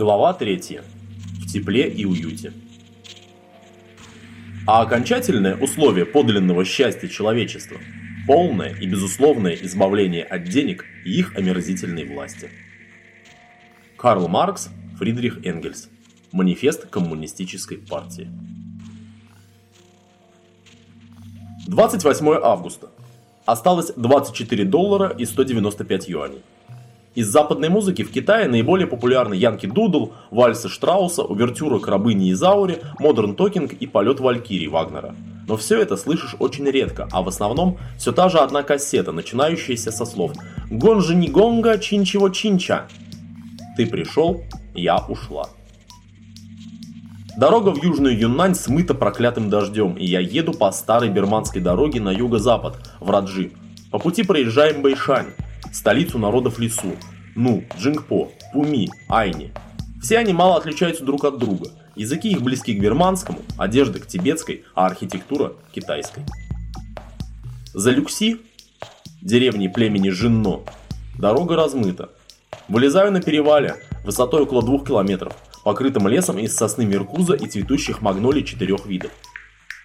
Глава 3. В тепле и уюте. А окончательное условие подлинного счастья человечества – полное и безусловное избавление от денег и их омерзительной власти. Карл Маркс, Фридрих Энгельс. Манифест коммунистической партии. 28 августа. Осталось 24 доллара и 195 юаней. Из западной музыки в Китае наиболее популярны Янки Дудл, вальсы Штрауса, увертюра к рабыне Изауре, Modern Talking и полет Валькирии Вагнера. Но все это слышишь очень редко, а в основном все та же одна кассета, начинающаяся со слов «Гонжи не гонга, чинчего чинча». Ты пришел, я ушла. Дорога в Южную Юннань смыта проклятым дождем, и я еду по старой бирманской дороге на юго-запад, в Раджи. По пути проезжаем Байшань, столицу народов Лису, Ну, Джингпо, Пуми, Айни. Все они мало отличаются друг от друга. Языки их близки к бирманскому, одежда к тибетской, а архитектура к китайской. За Люкси, деревни племени Жинно, дорога размыта. Вылезаю на перевале, высотой около двух километров, покрытым лесом из сосны Меркуза и цветущих магнолий четырех видов.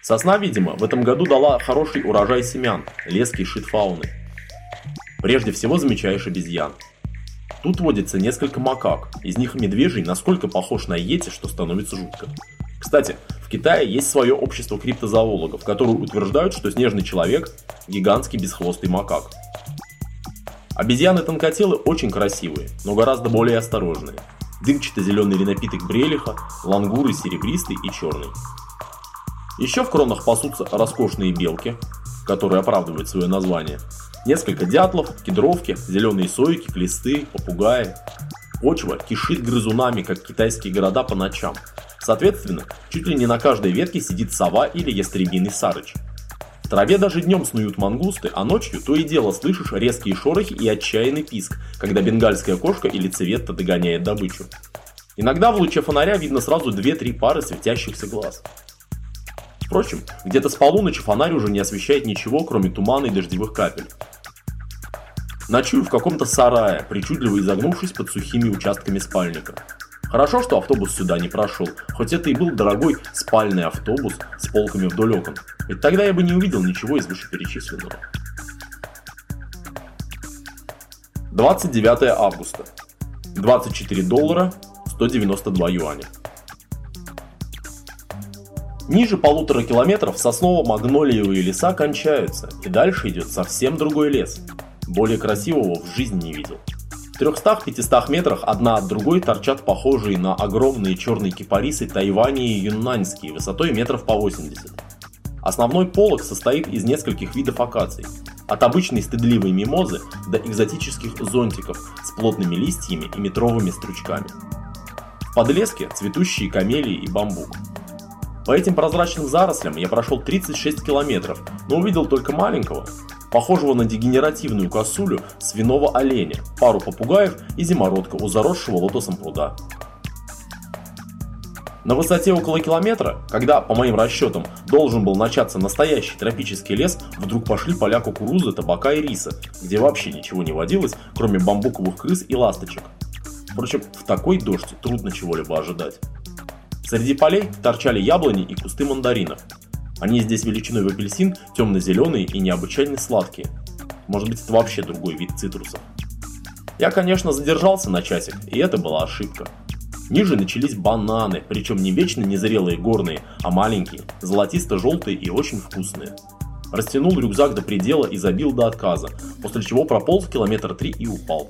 Сосна, видимо, в этом году дала хороший урожай семян, лес кишит фауны. Прежде всего замечаешь обезьян. Тут водится несколько макак, из них медвежий настолько похож на йети, что становится жутко. Кстати, в Китае есть свое общество криптозоологов, которые утверждают, что снежный человек – гигантский бесхвостый макак. Обезьяны-тонкотелы очень красивые, но гораздо более осторожные. Дымчато-зеленый напиток брелиха, лангуры серебристый и черный. Еще в кронах пасутся роскошные белки, которые оправдывают свое название – Несколько дятлов, кедровки, зеленые сойки, клесты, попугаи. Почва кишит грызунами, как китайские города по ночам. Соответственно, чуть ли не на каждой ветке сидит сова или ястребиный сарыч. В траве даже днем снуют мангусты, а ночью то и дело слышишь резкие шорохи и отчаянный писк, когда бенгальская кошка или цветта догоняет добычу. Иногда в луче фонаря видно сразу 2-3 пары светящихся глаз. Впрочем, где-то с полуночи фонарь уже не освещает ничего, кроме тумана и дождевых капель. Ночую в каком-то сарае, причудливо изогнувшись под сухими участками спальника. Хорошо, что автобус сюда не прошел, хоть это и был дорогой спальный автобус с полками вдоль окон. Ведь тогда я бы не увидел ничего из вышеперечисленного. 29 августа. 24 доллара 192 юаня. Ниже полутора километров сосново-магнолиевые леса кончаются, и дальше идет совсем другой лес – более красивого в жизни не видел. В 300-500 метрах одна от другой торчат похожие на огромные черные кипарисы тайвани и юннаньские, высотой метров по 80. Основной полог состоит из нескольких видов акаций, от обычной стыдливой мимозы до экзотических зонтиков с плотными листьями и метровыми стручками. В подлеске цветущие камелии и бамбук. По этим прозрачным зарослям я прошел 36 километров, но увидел только маленького, похожего на дегенеративную косулю свиного оленя, пару попугаев и зимородка у заросшего лотосом пруда. На высоте около километра, когда, по моим расчетам, должен был начаться настоящий тропический лес, вдруг пошли поля кукурузы, табака и риса, где вообще ничего не водилось, кроме бамбуковых крыс и ласточек. Впрочем, в такой дождь трудно чего-либо ожидать. Среди полей торчали яблони и кусты мандаринов, они здесь величиной в апельсин, темно-зеленые и необычайно сладкие. Может быть это вообще другой вид цитрусов. Я, конечно, задержался на часик, и это была ошибка. Ниже начались бананы, причем не вечно незрелые горные, а маленькие, золотисто-желтые и очень вкусные. Растянул рюкзак до предела и забил до отказа, после чего прополз километр три и упал.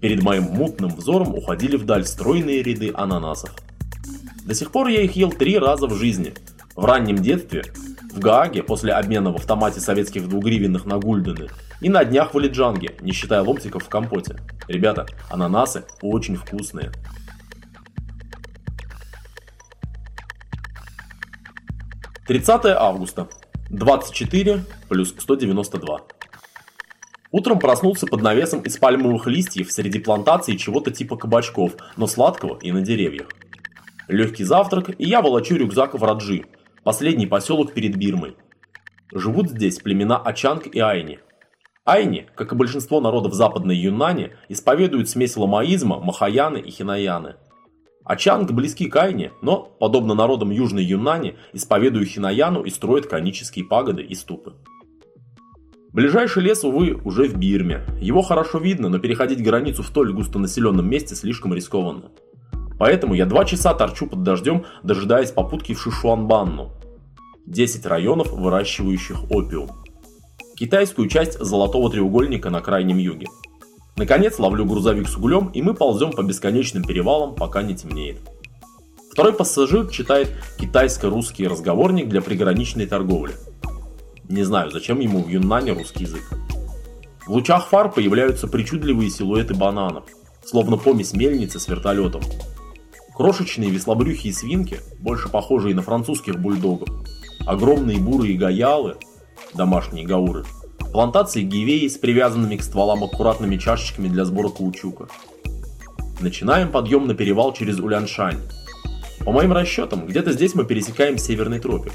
Перед моим мутным взором уходили вдаль стройные ряды ананасов. До сих пор я их ел три раза в жизни – в раннем детстве в Гааге после обмена в автомате советских двугривенных на гульдены и на днях в Алиджанге, не считая ломтиков в компоте. Ребята, ананасы очень вкусные. Тридцатое августа. 24 плюс 192. Утром проснулся под навесом из пальмовых листьев среди плантаций чего-то типа кабачков, но сладкого и на деревьях. Легкий завтрак, и я волочу рюкзак в Раджи, последний поселок перед Бирмой. Живут здесь племена Ачанг и Айни. Айни, как и большинство народов Западной Юнани, исповедуют смесь ламаизма, махаяны и хинаяны. Ачанг близки к Айне, но, подобно народам Южной Юнани, исповедуют Хинаяну и строят конические пагоды и ступы. Ближайший лес, увы, уже в Бирме. Его хорошо видно, но переходить границу в столь густонаселенном месте слишком рискованно. Поэтому я два часа торчу под дождем, дожидаясь попутки в Шишуанбанну. 10 районов, выращивающих опиум. Китайскую часть золотого треугольника на крайнем юге. Наконец ловлю грузовик с углем, и мы ползем по бесконечным перевалам, пока не темнеет. Второй пассажир читает китайско-русский разговорник для приграничной торговли. Не знаю, зачем ему в Юннане русский язык. В лучах фар появляются причудливые силуэты бананов, словно помесь мельницы с вертолетом. Крошечные веслобрюхие свинки, больше похожие на французских бульдогов, огромные бурые гаялы, домашние гауры, плантации гивеи с привязанными к стволам аккуратными чашечками для сбора каучука. Начинаем подъем на перевал через Уляншань. По моим расчетам, где-то здесь мы пересекаем северный тропик.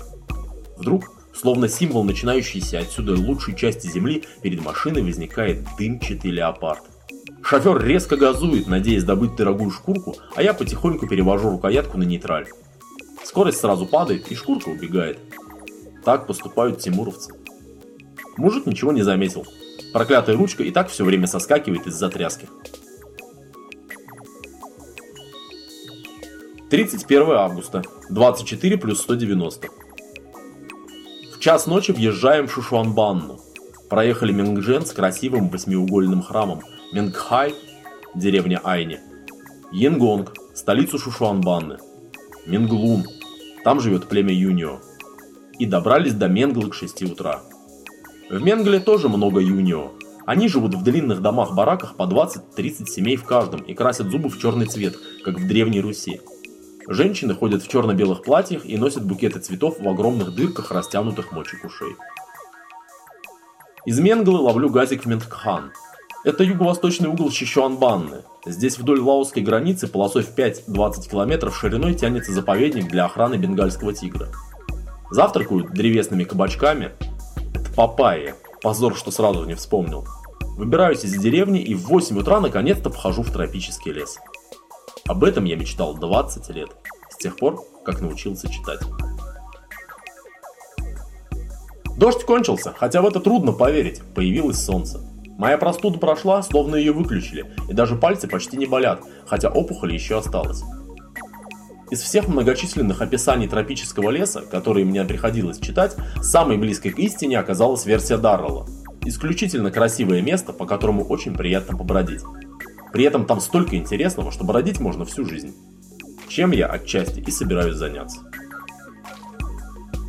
Вдруг, словно символ начинающейся отсюда лучшей части земли, перед машиной возникает дымчатый леопард. Шофер резко газует, надеясь добыть дорогую шкурку, а я потихоньку перевожу рукоятку на нейтраль. Скорость сразу падает, и шкурка убегает. Так поступают тимуровцы. Мужик ничего не заметил. Проклятая ручка и так все время соскакивает из-за тряски. 31 августа. 24 плюс 190. В час ночи въезжаем в Шушуанбанну. Проехали Мингжен с красивым восьмиугольным храмом, Мингхай, деревня Айни, Янгонг, столицу Шушуанбанны, Минглун, там живет племя Юнио, и добрались до Менглы к 6 утра. В Менгле тоже много Юнио. Они живут в длинных домах-бараках по 20-30 семей в каждом и красят зубы в черный цвет, как в Древней Руси. Женщины ходят в черно-белых платьях и носят букеты цветов в огромных дырках, растянутых мочек ушей. Из Менглы ловлю газик в Менткхан, это юго-восточный угол Чищуанбанны. Здесь вдоль лаосской границы полосой в 5-20 километров шириной тянется заповедник для охраны бенгальского тигра. Завтракают древесными кабачками. Это папайя. Позор, что сразу не вспомнил. Выбираюсь из деревни и в 8 утра наконец-то вхожу в тропический лес. Об этом я мечтал 20 лет, с тех пор, как научился читать. Дождь кончился, хотя в это трудно поверить, появилось солнце. Моя простуда прошла, словно ее выключили, и даже пальцы почти не болят, хотя опухоль еще осталась. Из всех многочисленных описаний тропического леса, которые мне приходилось читать, самой близкой к истине оказалась версия Даррелла. Исключительно красивое место, по которому очень приятно побродить. При этом там столько интересного, что бродить можно всю жизнь. Чем я отчасти и собираюсь заняться.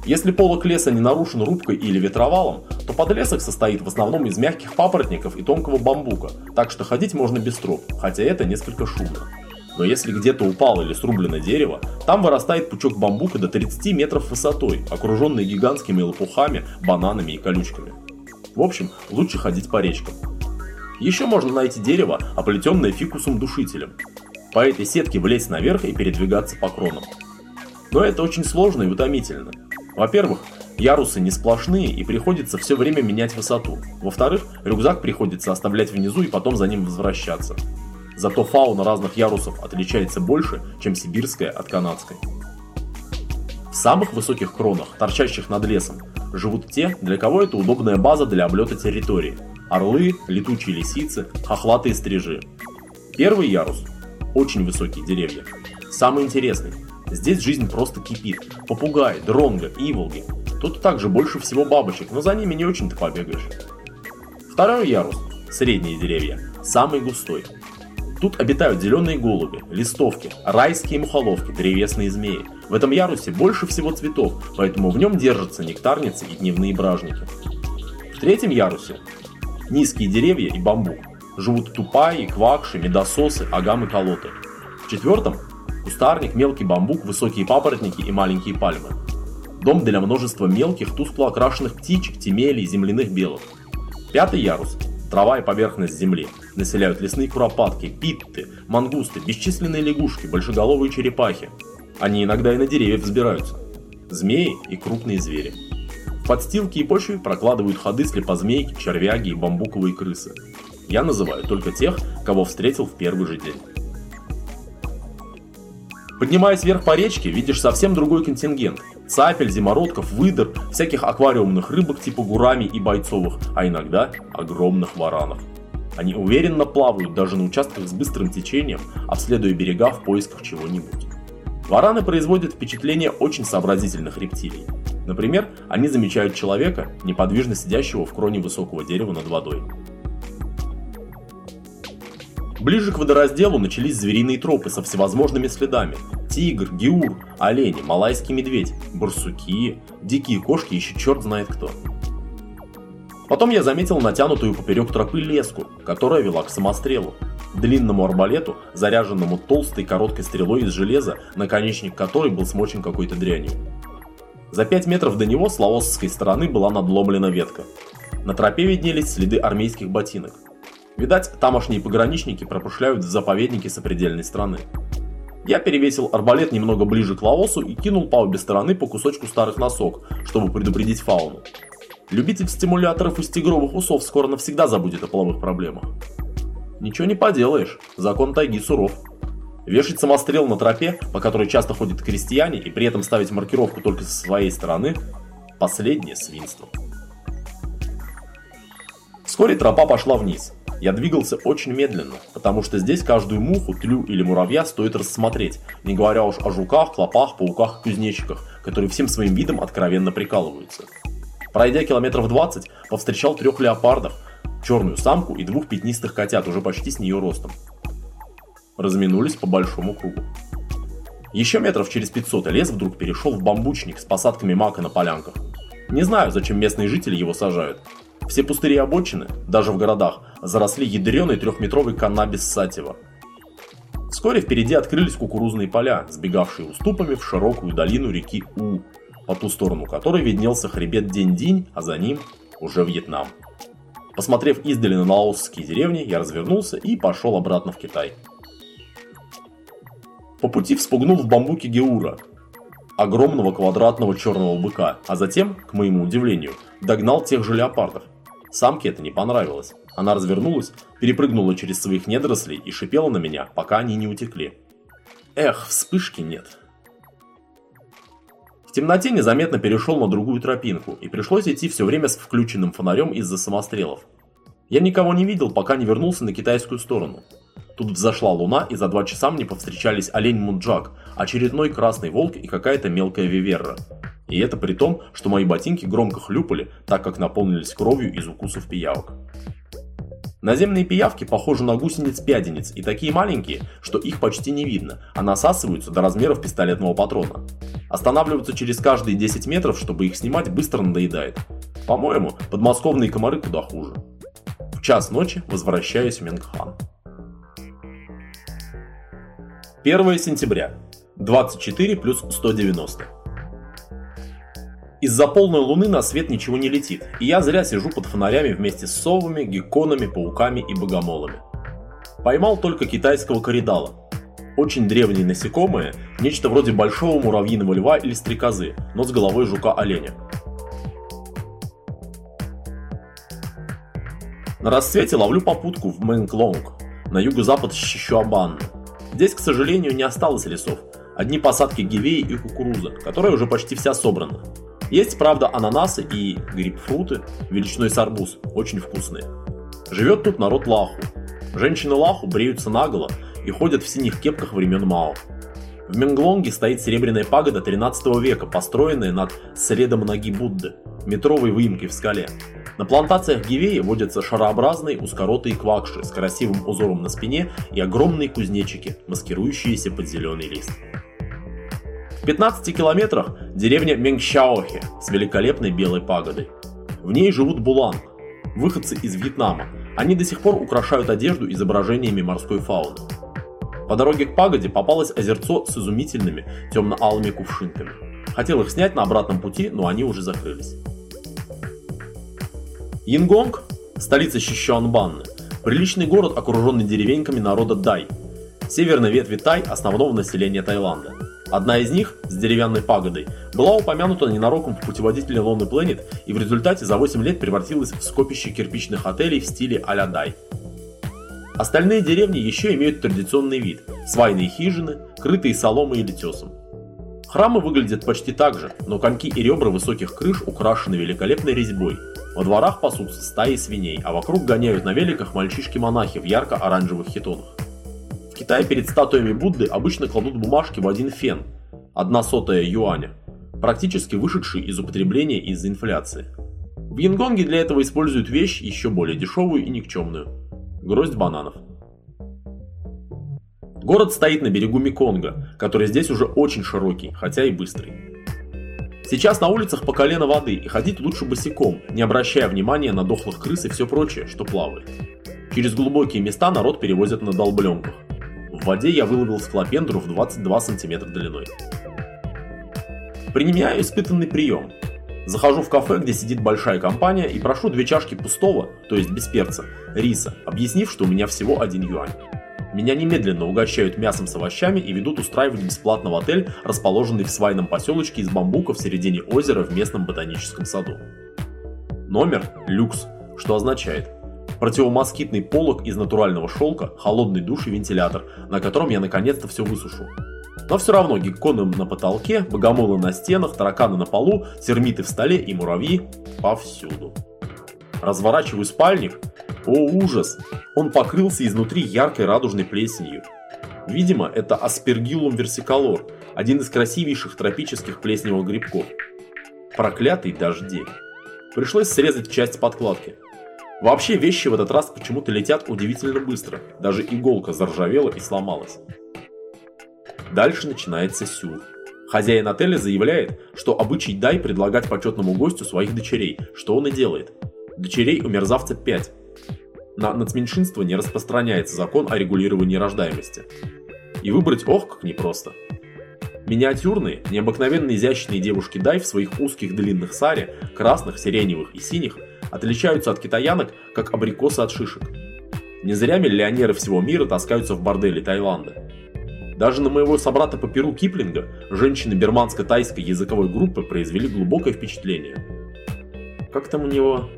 Если полок леса не нарушен рубкой или ветровалом, то подлесок состоит в основном из мягких папоротников и тонкого бамбука, так что ходить можно без троп, хотя это несколько шумно. Но если где-то упало или срублено дерево, там вырастает пучок бамбука до 30 метров высотой, окруженный гигантскими лопухами, бананами и колючками. В общем, лучше ходить по речкам. Еще можно найти дерево, оплетенное фикусом-душителем. По этой сетке влезть наверх и передвигаться по кронам. Но это очень сложно и утомительно. Во-первых, ярусы не сплошные и приходится все время менять высоту. Во-вторых, рюкзак приходится оставлять внизу и потом за ним возвращаться. Зато фауна разных ярусов отличается больше, чем сибирская от канадской. В самых высоких кронах, торчащих над лесом, живут те, для кого это удобная база для облета территории. Орлы, летучие лисицы, хохлатые стрижи. Первый ярус – очень высокие деревья. Самый интересный Здесь жизнь просто кипит. Попугаи, дронго, иволги. Тут также больше всего бабочек, но за ними не очень-то побегаешь. Второй ярус, средние деревья, самый густой. Тут обитают зеленые голуби, листовки, райские мухоловки, древесные змеи. В этом ярусе больше всего цветов, поэтому в нем держатся нектарницы и дневные бражники. В третьем ярусе низкие деревья и бамбук. Живут тупаи, квакши, медососы, агамы колоты. В четвертом Кустарник, мелкий бамбук, высокие папоротники и маленькие пальмы. Дом для множества мелких, тускло окрашенных птичек, темелей, земляных белок. Пятый ярус. Трава и поверхность земли. Населяют лесные куропатки, питты, мангусты, бесчисленные лягушки, большеголовые черепахи. Они иногда и на деревья взбираются. Змеи и крупные звери. В подстилке и почве прокладывают ходы слепозмейки, червяги и бамбуковые крысы. Я называю только тех, кого встретил в первый же день. Поднимаясь вверх по речке, видишь совсем другой контингент. Цапель, зимородков, выдр, всяких аквариумных рыбок типа гурами и бойцовых, а иногда огромных варанов. Они уверенно плавают даже на участках с быстрым течением, обследуя берега в поисках чего-нибудь. Вараны производят впечатление очень сообразительных рептилий. Например, они замечают человека, неподвижно сидящего в кроне высокого дерева над водой. Ближе к водоразделу начались звериные тропы со всевозможными следами. Тигр, геур, олени, малайский медведь, барсуки, дикие кошки, еще черт знает кто. Потом я заметил натянутую поперек тропы леску, которая вела к самострелу. Длинному арбалету, заряженному толстой короткой стрелой из железа, наконечник которой был смочен какой-то дрянью. За 5 метров до него с лаосской стороны была надломлена ветка. На тропе виднелись следы армейских ботинок. Видать, тамошние пограничники пропушляют в заповеднике сопредельной страны. Я перевесил арбалет немного ближе к Лаосу и кинул по обе стороны по кусочку старых носок, чтобы предупредить фауну. Любитель стимуляторов из тигровых усов скоро навсегда забудет о половых проблемах. Ничего не поделаешь, закон тайги суров. Вешать самострел на тропе, по которой часто ходят крестьяне, и при этом ставить маркировку только со своей стороны – последнее свинство. Вскоре тропа пошла вниз. Я двигался очень медленно, потому что здесь каждую муху, тлю или муравья стоит рассмотреть, не говоря уж о жуках, клопах, пауках и кузнечиках, которые всем своим видом откровенно прикалываются. Пройдя километров 20, повстречал трех леопардов, черную самку и двух пятнистых котят, уже почти с нее ростом разминулись по большому кругу. Еще метров через 500 лес вдруг перешел в бамбучник с посадками мака на полянках. Не знаю, зачем местные жители его сажают. Все пустыри и обочины, даже в городах, заросли ядреной трехметровой каннабис сатива. Вскоре впереди открылись кукурузные поля, сбегавшие уступами в широкую долину реки У, по ту сторону которой виднелся хребет День-Динь, а за ним уже Вьетнам. Посмотрев издали на лаосские деревни, я развернулся и пошел обратно в Китай. По пути вспугнул в бамбуке Геура, огромного квадратного черного быка, а затем, к моему удивлению, догнал тех же леопардов. Самке это не понравилось. Она развернулась, перепрыгнула через своих недорослей и шипела на меня, пока они не утекли. Эх, вспышки нет. Темноте незаметно перешел на другую тропинку, и пришлось идти все время с включенным фонарем из-за самострелов. Я никого не видел, пока не вернулся на китайскую сторону. Тут взошла луна, и за два часа мне повстречались олень Мунджак, очередной красный волк и какая-то мелкая виверра. И это при том, что мои ботинки громко хлюпали, так как наполнились кровью из укусов пиявок. Наземные пиявки похожи на гусениц-пядениц и такие маленькие, что их почти не видно, а насасываются до размеров пистолетного патрона. Останавливаться через каждые 10 метров, чтобы их снимать, быстро надоедает. По-моему, подмосковные комары куда хуже. В час ночи возвращаюсь в Менгхан. 1 сентября. 24 плюс 190. Из-за полной луны на свет ничего не летит, и я зря сижу под фонарями вместе с совами, гекконами, пауками и богомолами. Поймал только китайского коридала. Очень древние насекомые, нечто вроде большого муравьиного льва или стрекозы, но с головой жука-оленя. На рассвете ловлю попутку в Мэнклонг, на юго-запад Щищуабанны. Здесь, к сожалению, не осталось лесов. Одни посадки гивеи и кукуруза, которая уже почти вся собрана. Есть, правда, ананасы и грейпфруты, величиной с арбуз, очень вкусные. Живет тут народ лаху. Женщины лаху бреются наголо и ходят в синих кепках времен Мао. В Менглонге стоит серебряная пагода 13 века, построенная над средом ноги Будды, метровой выемкой в скале. На плантациях гивеи водятся шарообразные узкоротые квакши с красивым узором на спине и огромные кузнечики, маскирующиеся под зеленый лист. В 15 километрах деревня Менгшаохе с великолепной белой пагодой. В ней живут булан, выходцы из Вьетнама. Они до сих пор украшают одежду изображениями морской фауны. По дороге к пагоде попалось озерцо с изумительными темно-алыми кувшинками. Хотел их снять на обратном пути, но они уже закрылись. Янгонг, столица Щищуанбанны, приличный город, окруженный деревеньками народа Дай, северной ветви Тай основного населения Таиланда. Одна из них, с деревянной пагодой, была упомянута ненароком в путеводителе Lonely Planet и в результате за 8 лет превратилась в скопище кирпичных отелей в стиле а-ля Дай. Остальные деревни еще имеют традиционный вид – свайные хижины, крытые соломой или тесом. Храмы выглядят почти так же, но коньки и ребра высоких крыш украшены великолепной резьбой. Во дворах пасутся стаи свиней, а вокруг гоняют на великах мальчишки-монахи в ярко-оранжевых хитонах. В Китае перед статуями Будды обычно кладут бумажки в один фен, одна сотая юаня, практически вышедший из употребления из-за инфляции. В Янгонге для этого используют вещь еще более дешевую и никчемную – гроздь бананов. Город стоит на берегу Меконга, который здесь уже очень широкий, хотя и быстрый. Сейчас на улицах по колено воды и ходить лучше босиком, не обращая внимания на дохлых крыс и все прочее, что плавает. Через глубокие места народ перевозят на долбленках. В воде я выловил склопендру в 22 см длиной. Применяю испытанный прием. Захожу в кафе, где сидит большая компания, и прошу две чашки пустого, то есть без перца, риса, объяснив, что у меня всего один юань. Меня немедленно угощают мясом с овощами и ведут устраивать бесплатно в отель, расположенный в свайном поселочке из бамбука в середине озера в местном ботаническом саду. Номер – люкс, что означает Противомоскитный полог из натурального шелка, холодный душ и вентилятор, на котором я наконец-то все высушу. Но все равно гекконы на потолке, богомолы на стенах, тараканы на полу, термиты в столе и муравьи повсюду. Разворачиваю спальник. О ужас! Он покрылся изнутри яркой радужной плесенью. Видимо, это аспергиллум версиколор, один из красивейших тропических плесневых грибков. Проклятый дожди. Пришлось срезать часть подкладки. Вообще вещи в этот раз почему-то летят удивительно быстро, даже иголка заржавела и сломалась. Дальше начинается сюр. Хозяин отеля заявляет, что обычай дай предлагать почетному гостю своих дочерей, что он и делает. Дочерей у мерзавца 5. На нацменьшинство не распространяется закон о регулировании рождаемости. И выбрать ох как непросто. Миниатюрные, необыкновенно изящные девушки дай в своих узких длинных саре, красных, сиреневых и синих – отличаются от китаянок, как абрикосы от шишек. Не зря миллионеры всего мира таскаются в бордели Таиланда. Даже на моего собрата по перу Киплинга женщины берманско-тайской языковой группы произвели глубокое впечатление. Как там у него?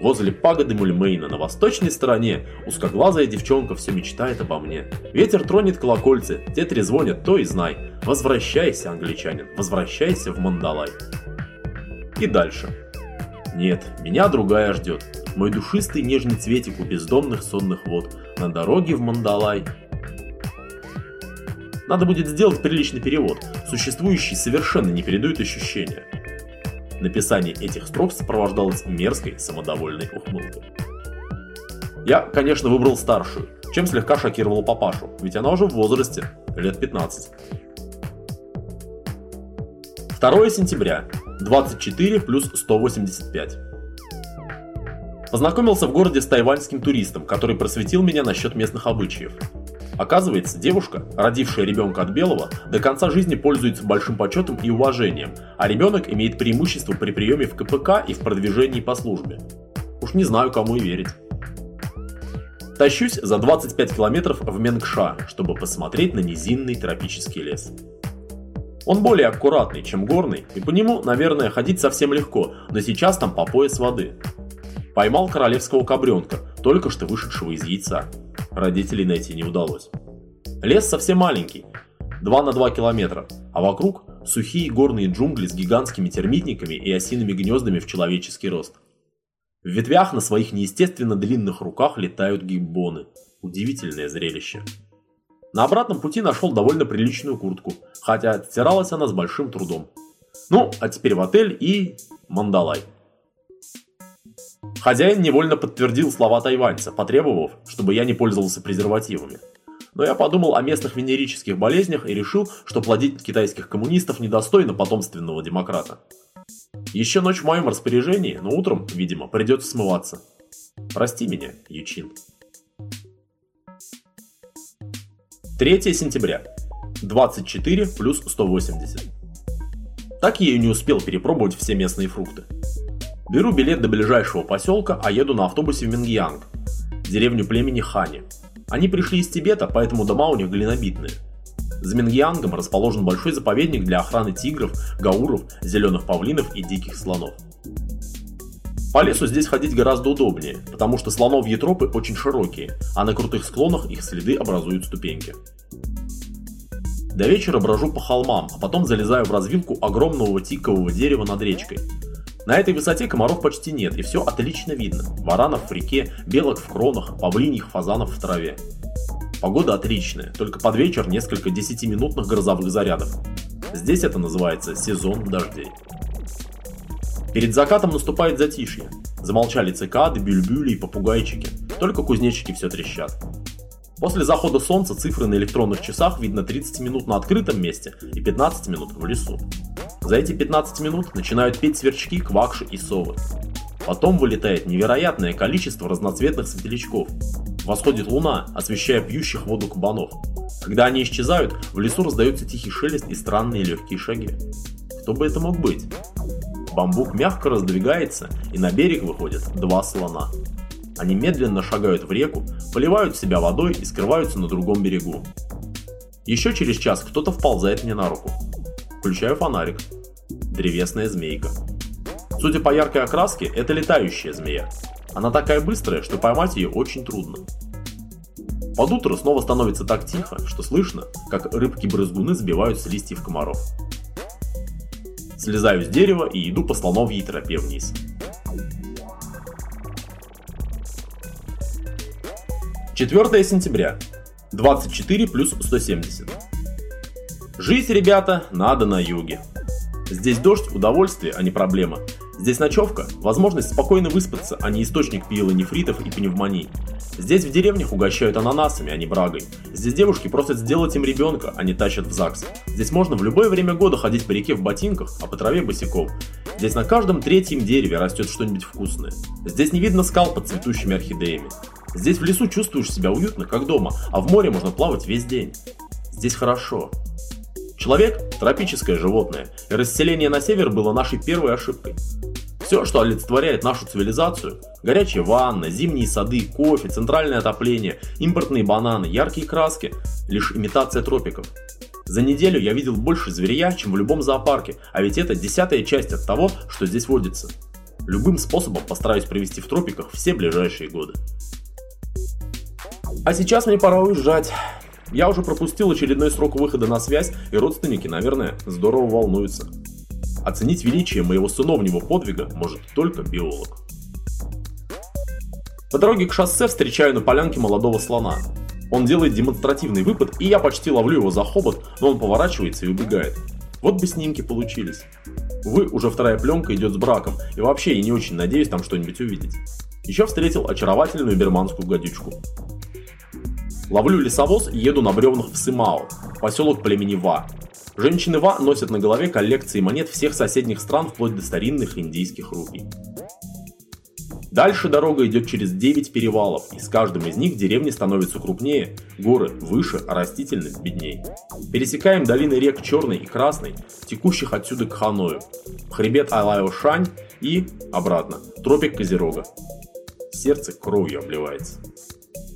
Возле пагоды Мульмейна на восточной стороне узкоглазая девчонка все мечтает обо мне. Ветер тронет колокольцы, те трезвонят, то и знай. Возвращайся, англичанин, возвращайся в Мандалай. И дальше. Нет, меня другая ждет. Мой душистый нежный цветик у бездомных сонных вод. На дороге в Мандалай. Надо будет сделать приличный перевод. Существующий совершенно не передают ощущения. Написание этих строк сопровождалось мерзкой самодовольной ухмылкой. Я, конечно, выбрал старшую, чем слегка шокировал папашу, ведь она уже в возрасте, лет 15. 2 сентября. 24 плюс 185. Познакомился в городе с тайваньским туристом, который просветил меня насчет местных обычаев. Оказывается, девушка, родившая ребенка от белого, до конца жизни пользуется большим почетом и уважением, а ребенок имеет преимущество при приеме в КПК и в продвижении по службе. Уж не знаю, кому и верить. Тащусь за 25 километров в Менгша, чтобы посмотреть на низинный тропический лес. Он более аккуратный, чем горный, и по нему, наверное, ходить совсем легко, но сейчас там по пояс воды. Поймал королевского кобренка, только что вышедшего из яйца. Родителей найти не удалось. Лес совсем маленький, 2 на 2 километра, а вокруг сухие горные джунгли с гигантскими термитниками и осиными гнездами в человеческий рост. В ветвях на своих неестественно длинных руках летают гиббоны. Удивительное зрелище. На обратном пути нашел довольно приличную куртку, хотя стиралась она с большим трудом. Ну, а теперь в отель и... Мандалай. Хозяин невольно подтвердил слова тайваньца, потребовав, чтобы я не пользовался презервативами. Но я подумал о местных венерических болезнях и решил, что плодить китайских коммунистов недостойно потомственного демократа. Еще ночь в моем распоряжении, но утром, видимо, придется смываться. Прости меня, Ючин. 3 сентября. 24 плюс 180. Так я и не успел перепробовать все местные фрукты. Беру билет до ближайшего поселка, а еду на автобусе в Мингьянг, деревню племени Хани. Они пришли из Тибета, поэтому дома у них глинобитные. За Мингьянгом расположен большой заповедник для охраны тигров, гауров, зеленых павлинов и диких слонов. По лесу здесь ходить гораздо удобнее, потому что слоновьи тропы очень широкие, а на крутых склонах их следы образуют ступеньки. До вечера брожу по холмам, а потом залезаю в развилку огромного тикового дерева над речкой. На этой высоте комаров почти нет, и все отлично видно. Варанов в реке, белок в кронах, павлиньих фазанов в траве. Погода отличная, только под вечер несколько десятиминутных грозовых зарядов. Здесь это называется сезон дождей. Перед закатом наступает затишье. Замолчали цикады, бюльбюли и попугайчики. Только кузнечики все трещат. После захода солнца цифры на электронных часах видно 30 минут на открытом месте и 15 минут в лесу. За эти 15 минут начинают петь сверчки, квакши и совы. Потом вылетает невероятное количество разноцветных светлячков. Восходит луна, освещая пьющих воду кабанов. Когда они исчезают, в лесу раздается тихий шелест и странные легкие шаги. Кто бы это мог быть? Бамбук мягко раздвигается, и на берег выходят два слона. Они медленно шагают в реку, поливают себя водой и скрываются на другом берегу. Еще через час кто-то вползает мне на руку. Включаю фонарик. Древесная змейка. Судя по яркой окраске, это летающая змея. Она такая быстрая, что поймать ее очень трудно. Под утро снова становится так тихо, что слышно, как рыбки-брызгуны сбивают с листьев комаров. Слезаю с дерева и иду по слоновьей тропе вниз. Четвертое сентября. 24 плюс 170. Жить, ребята, надо на юге. Здесь дождь – удовольствие, а не проблема. Здесь ночевка – возможность спокойно выспаться, а не источник пиелонефритов и пневмоний. Здесь в деревнях угощают ананасами, а не брагой. Здесь девушки просят сделать им ребенка, а не тащат в ЗАГС. Здесь можно в любое время года ходить по реке в ботинках, а по траве босиком. Здесь на каждом третьем дереве растет что-нибудь вкусное. Здесь не видно скал под цветущими орхидеями. Здесь в лесу чувствуешь себя уютно, как дома, а в море можно плавать весь день. Здесь хорошо. Человек – тропическое животное, и расселение на север было нашей первой ошибкой. Все, что олицетворяет нашу цивилизацию – горячая ванна, зимние сады, кофе, центральное отопление, импортные бананы, яркие краски – лишь имитация тропиков. За неделю я видел больше зверя, чем в любом зоопарке, а ведь это десятая часть от того, что здесь водится. Любым способом постараюсь провести в тропиках все ближайшие годы. А сейчас мне пора уезжать. Я уже пропустил очередной срок выхода на связь, и родственники, наверное, здорово волнуются. Оценить величие моего сыновнего подвига может только биолог. По дороге к шоссе встречаю на полянке молодого слона. Он делает демонстративный выпад, и я почти ловлю его за хобот, но он поворачивается и убегает. Вот бы снимки получились. Увы, уже вторая пленка идет с браком, и вообще я не очень надеюсь там что-нибудь увидеть. Еще встретил очаровательную берманскую гадючку. Ловлю лесовоз и еду на бревнах в Сымао, поселок племени Ва. Женщины Ва носят на голове коллекции монет всех соседних стран вплоть до старинных индийских рупий. Дальше дорога идет через 9 перевалов, и с каждым из них деревни становятся крупнее, горы выше, а растительность беднее. Пересекаем долины рек Черной и Красной, текущих отсюда к Ханою, хребет Алайо-Шань и, обратно, тропик Козерога. Сердце кровью обливается.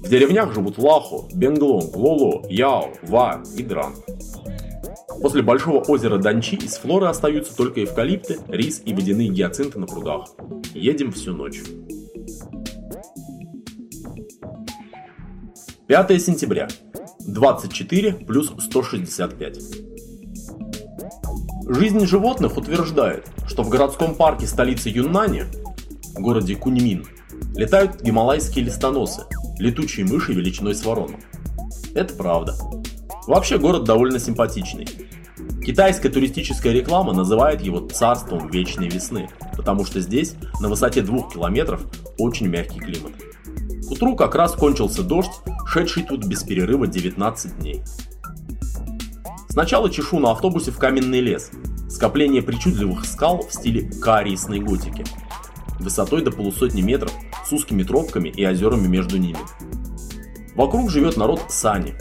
В деревнях живут Лахо, Бенглонг, Лоло, Яо, Ва и Дран. После большого озера Данчи из флоры остаются только эвкалипты, рис и водяные гиацинты на прудах. Едем всю ночь. 5 сентября. 24 плюс 165. Жизнь животных утверждает, что в городском парке столицы Юннани, городе Куньмин, летают гималайские листоносы, летучие мыши величиной с ворону. Это правда. Вообще город довольно симпатичный. Китайская туристическая реклама называет его царством вечной весны, потому что здесь, на высоте двух километров, очень мягкий климат. К утру как раз кончился дождь, шедший тут без перерыва 19 дней. Сначала чешу на автобусе в каменный лес, скопление причудливых скал в стиле кариесной готики, высотой до полусотни метров, с узкими тропками и озерами между ними. Вокруг живет народ Сани,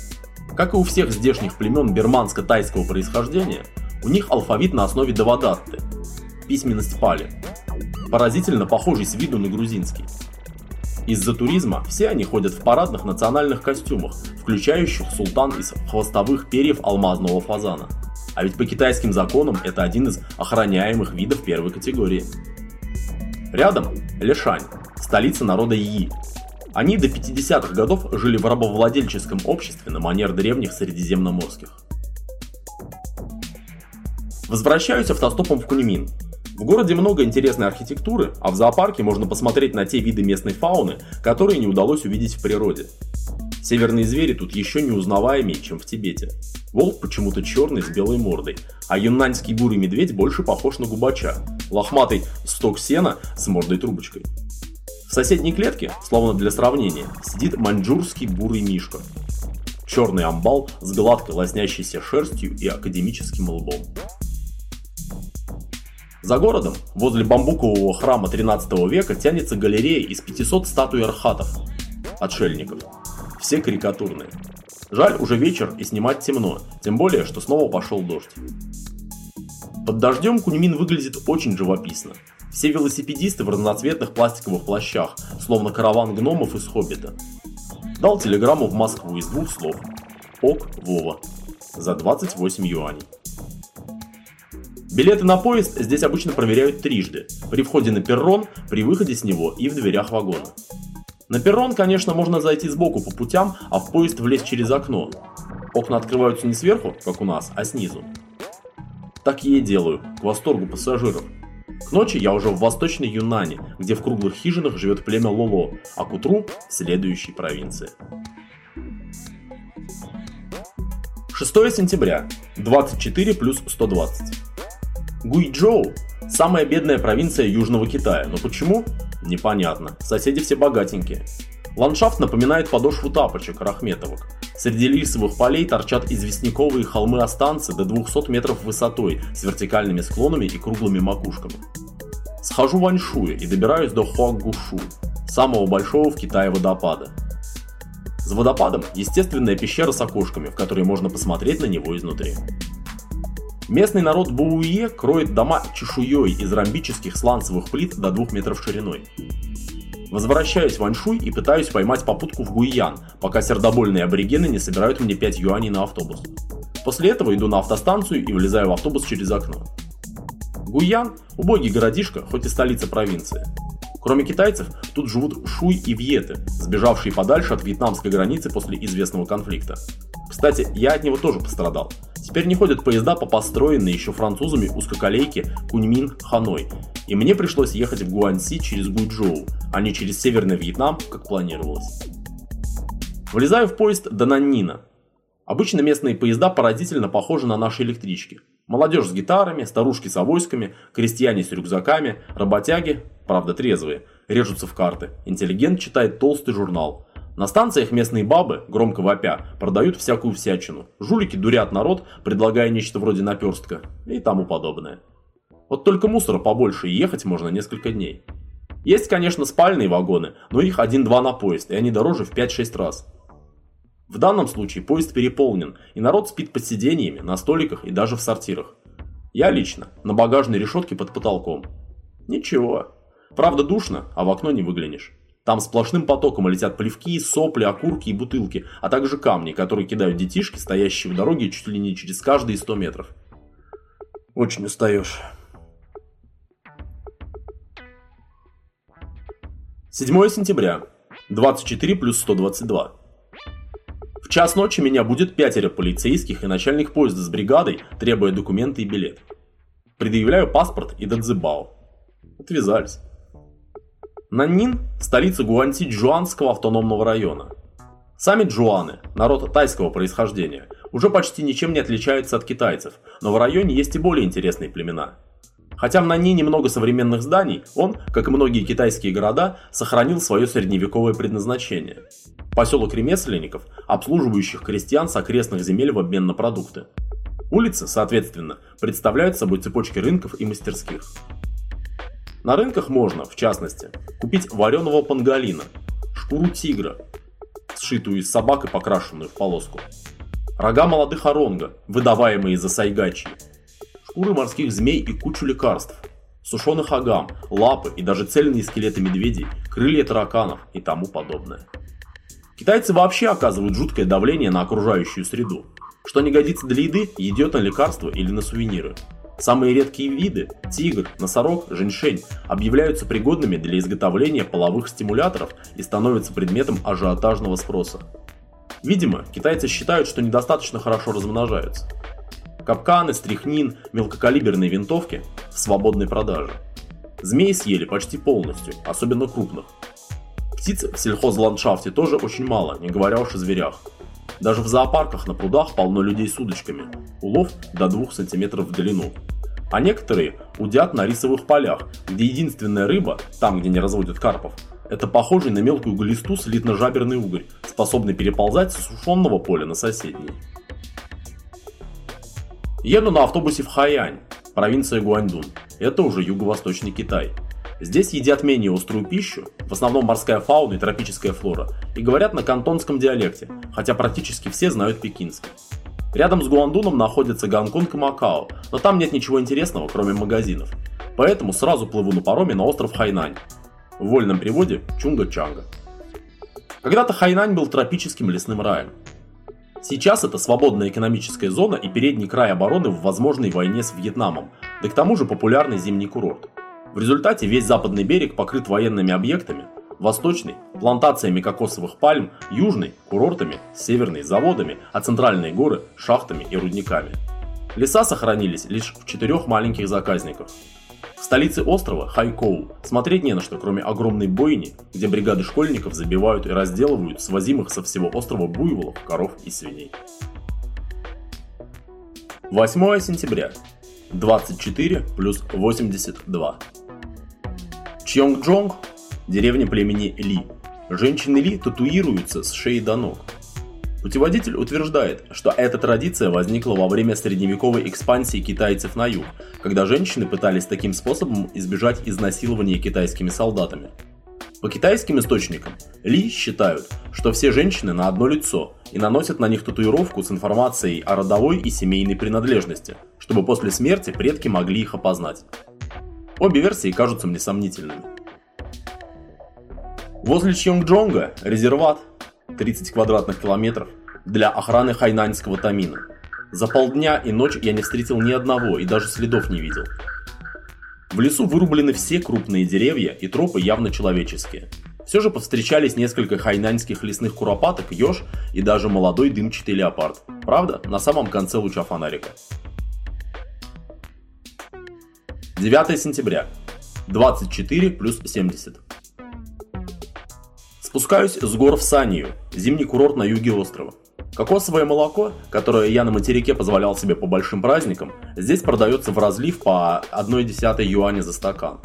как и у всех здешних племен берманско-тайского происхождения, у них алфавит на основе давадатты, письменность пали, поразительно похожий с виду на грузинский. Из-за туризма все они ходят в парадных национальных костюмах, включающих султан из хвостовых перьев алмазного фазана. А ведь по китайским законам это один из охраняемых видов первой категории. Рядом – Лешань, столица народа Yi. Они до 50-х годов жили в рабовладельческом обществе на манер древних средиземноморских. Возвращаюсь автостопом в Куньмин. В городе много интересной архитектуры, а в зоопарке можно посмотреть на те виды местной фауны, которые не удалось увидеть в природе. Северные звери тут еще не узнаваемее, чем в Тибете. Волк почему-то черный с белой мордой, а юннаньский бурый медведь больше похож на губача, лохматый сток сена с мордой трубочкой. В соседней клетке, словно для сравнения, сидит маньчжурский бурый мишка. Черный амбал с гладкой лоснящейся шерстью и академическим лбом. За городом, возле бамбукового храма 13 века, тянется галерея из 500 статуй архатов, отшельников – все карикатурные. Жаль, уже вечер и снимать темно, тем более, что снова пошел дождь. Под дождем Куньмин выглядит очень живописно. Все велосипедисты в разноцветных пластиковых плащах, словно караван гномов из Хоббита. Дал телеграмму в Москву из двух слов. Ок, Вова. За 28 юаней. Билеты на поезд здесь обычно проверяют трижды. При входе на перрон, при выходе с него и в дверях вагона. На перрон, конечно, можно зайти сбоку по путям, а в поезд влезть через окно. Окна открываются не сверху, как у нас, а снизу. Так я и делаю, к восторгу пассажиров. К ночи я уже в восточной Юнане, где в круглых хижинах живет племя Лоло, а к утру в следующей провинции. 6 сентября, 24 плюс 120. Гуйчжоу – самая бедная провинция Южного Китая, но почему? Непонятно. Соседи все богатенькие. Ландшафт напоминает подошву тапочек рахметовок. Среди лисовых полей торчат известняковые холмы Останцы до 200 метров высотой с вертикальными склонами и круглыми макушками. Схожу в Аньшуе и добираюсь до Хуагушу, самого большого в Китае водопада. За водопадом естественная пещера с окошками, в которой можно посмотреть на него изнутри. Местный народ Бууе кроет дома чешуей из ромбических сланцевых плит до 2 метров шириной. Возвращаюсь в Аньшуй и пытаюсь поймать попутку в Гуйян, пока сердобольные аборигены не собирают мне 5 юаней на автобус. После этого иду на автостанцию и влезаю в автобус через окно. Гуйян – убогий городишко, хоть и столица провинции. Кроме китайцев, тут живут шуй и вьеты, сбежавшие подальше от вьетнамской границы после известного конфликта. Кстати, я от него тоже пострадал. Теперь не ходят поезда по построенной еще французами узкоколейке Куньмин-Ханой, и мне пришлось ехать в Гуанси через Гуйчжоу, а не через Северный Вьетнам, как планировалось. Влезаю в поезд до Наннина. Обычно местные поезда поразительно похожи на наши электрички. Молодежь с гитарами, старушки с авоськами, крестьяне с рюкзаками, работяги, правда трезвые, режутся в карты. Интеллигент читает толстый журнал. На станциях местные бабы, громко вопя, продают всякую всячину. Жулики дурят народ, предлагая нечто вроде наперстка и тому подобное. Вот только мусора побольше и ехать можно несколько дней. Есть, конечно, спальные вагоны, но их один-два на поезд, и они дороже в 5-6 раз. В данном случае поезд переполнен, и народ спит под сиденьями, на столиках и даже в сортирах. Я лично на багажной решетке под потолком. Ничего. Правда душно, а в окно не выглянешь. Там сплошным потоком летят плевки, сопли, окурки и бутылки, а также камни, которые кидают детишки, стоящие в дороге чуть ли не через каждые 100 метров. Очень устаешь. 7 сентября. 24 плюс 122. В час ночи меня будет пятеро полицейских и начальник поезда с бригадой, требуя документы и билет. Предъявляю паспорт и дадзибао. Отвязались. Наннин – столица Гуанси-Джуанского автономного района. Сами джуаны, народ тайского происхождения, уже почти ничем не отличаются от китайцев, но в районе есть и более интересные племена. Хотя в Наннине много современных зданий, он, как и многие китайские города, сохранил свое средневековое предназначение. Поселок ремесленников, обслуживающих крестьян с окрестных земель в обмен на продукты. Улицы, соответственно, представляют собой цепочки рынков и мастерских. На рынках можно, в частности, купить вареного панголина, шкуру тигра, сшитую из собак и покрашенную в полоску, рога молодых оронга, выдаваемые за сайгачи, шкуры морских змей и кучу лекарств, сушеных агам, лапы и даже цельные скелеты медведей, крылья тараканов и тому подобное. Китайцы вообще оказывают жуткое давление на окружающую среду. Что не годится для еды, идет на лекарства или на сувениры. Самые редкие виды – тигр, носорог, женьшень – объявляются пригодными для изготовления половых стимуляторов и становятся предметом ажиотажного спроса. Видимо, китайцы считают, что недостаточно хорошо размножаются. Капканы, стрихнин, мелкокалиберные винтовки в свободной продаже. Змеи съели почти полностью, особенно крупных. Птиц в сельхозландшафте тоже очень мало, не говоря уж о зверях. Даже в зоопарках на прудах полно людей с удочками. Улов до 2 см в длину. А некоторые удят на рисовых полях, где единственная рыба, там где не разводят карпов, это похожий на мелкую глисту слитно-жаберный угорь, способный переползать с сушенного поля на соседнее. Еду на автобусе в Хайань, провинция Гуаньдун. Это уже юго-восточный Китай. Здесь едят менее острую пищу, в основном морская фауна и тропическая флора, и говорят на кантонском диалекте, хотя практически все знают пекинский. Рядом с Гуандуном находятся Гонконг и Макао, но там нет ничего интересного, кроме магазинов. Поэтому сразу плыву на пароме на остров Хайнань. В вольном переводе Чунга-Чанга. Когда-то Хайнань был тропическим лесным раем. Сейчас это свободная экономическая зона и передний край обороны в возможной войне с Вьетнамом, да к тому же популярный зимний курорт. В результате весь западный берег покрыт военными объектами, восточный – плантациями кокосовых пальм, южный – курортами, северный – заводами, а центральные горы – шахтами и рудниками. Леса сохранились лишь в четырех маленьких заказниках. В столице острова, Хайкоу, смотреть не на что, кроме огромной бойни, где бригады школьников забивают и разделывают свозимых со всего острова буйволов, коров и свиней. 8 сентября. 24 плюс 82. Чьонгджонг – деревня племени Ли. Женщины Ли татуируются с шеи до ног. Путеводитель утверждает, что эта традиция возникла во время средневековой экспансии китайцев на юг, когда женщины пытались таким способом избежать изнасилования китайскими солдатами. По китайским источникам, Ли считают, что все женщины на одно лицо и наносят на них татуировку с информацией о родовой и семейной принадлежности, чтобы после смерти предки могли их опознать. Обе версии кажутся мне сомнительными. Возле Чьонгджонга резерват 30 квадратных километров для охраны хайнаньского тамина. За полдня и ночь я не встретил ни одного и даже следов не видел. В лесу вырублены все крупные деревья и тропы явно человеческие. Все же повстречались несколько хайнаньских лесных куропаток, еж и даже молодой дымчатый леопард. Правда, на самом конце луча фонарика. 9 сентября. 24 плюс 70. Спускаюсь с гор в Санию, зимний курорт на юге острова. Кокосовое молоко, которое я на материке позволял себе по большим праздникам, здесь продается в разлив по 1,1 юаня за стакан.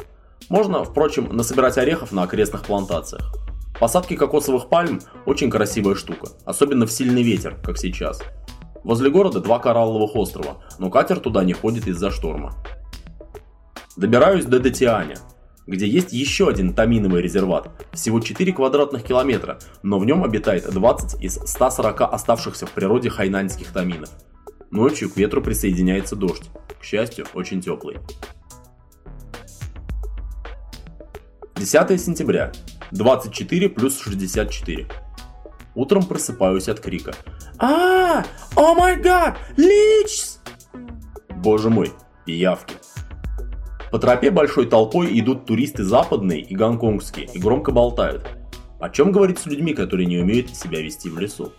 Можно, впрочем, насобирать орехов на окрестных плантациях. Посадки кокосовых пальм – очень красивая штука, особенно в сильный ветер, как сейчас. Возле города два коралловых острова, но катер туда не ходит из-за шторма. Добираюсь до Детианя, где есть еще один таминовый резерват, всего 4 квадратных километра, но в нем обитает 20 из 140 оставшихся в природе хайнаньских таминов. Ночью к ветру присоединяется дождь, к счастью, очень теплый. 10 сентября, 24 плюс 64. Утром просыпаюсь от крика. А, о май гад, лич! Боже мой, пиявки. По тропе большой толпой идут туристы западные и гонконгские и громко болтают. О чем говорить с людьми, которые не умеют себя вести в лесу?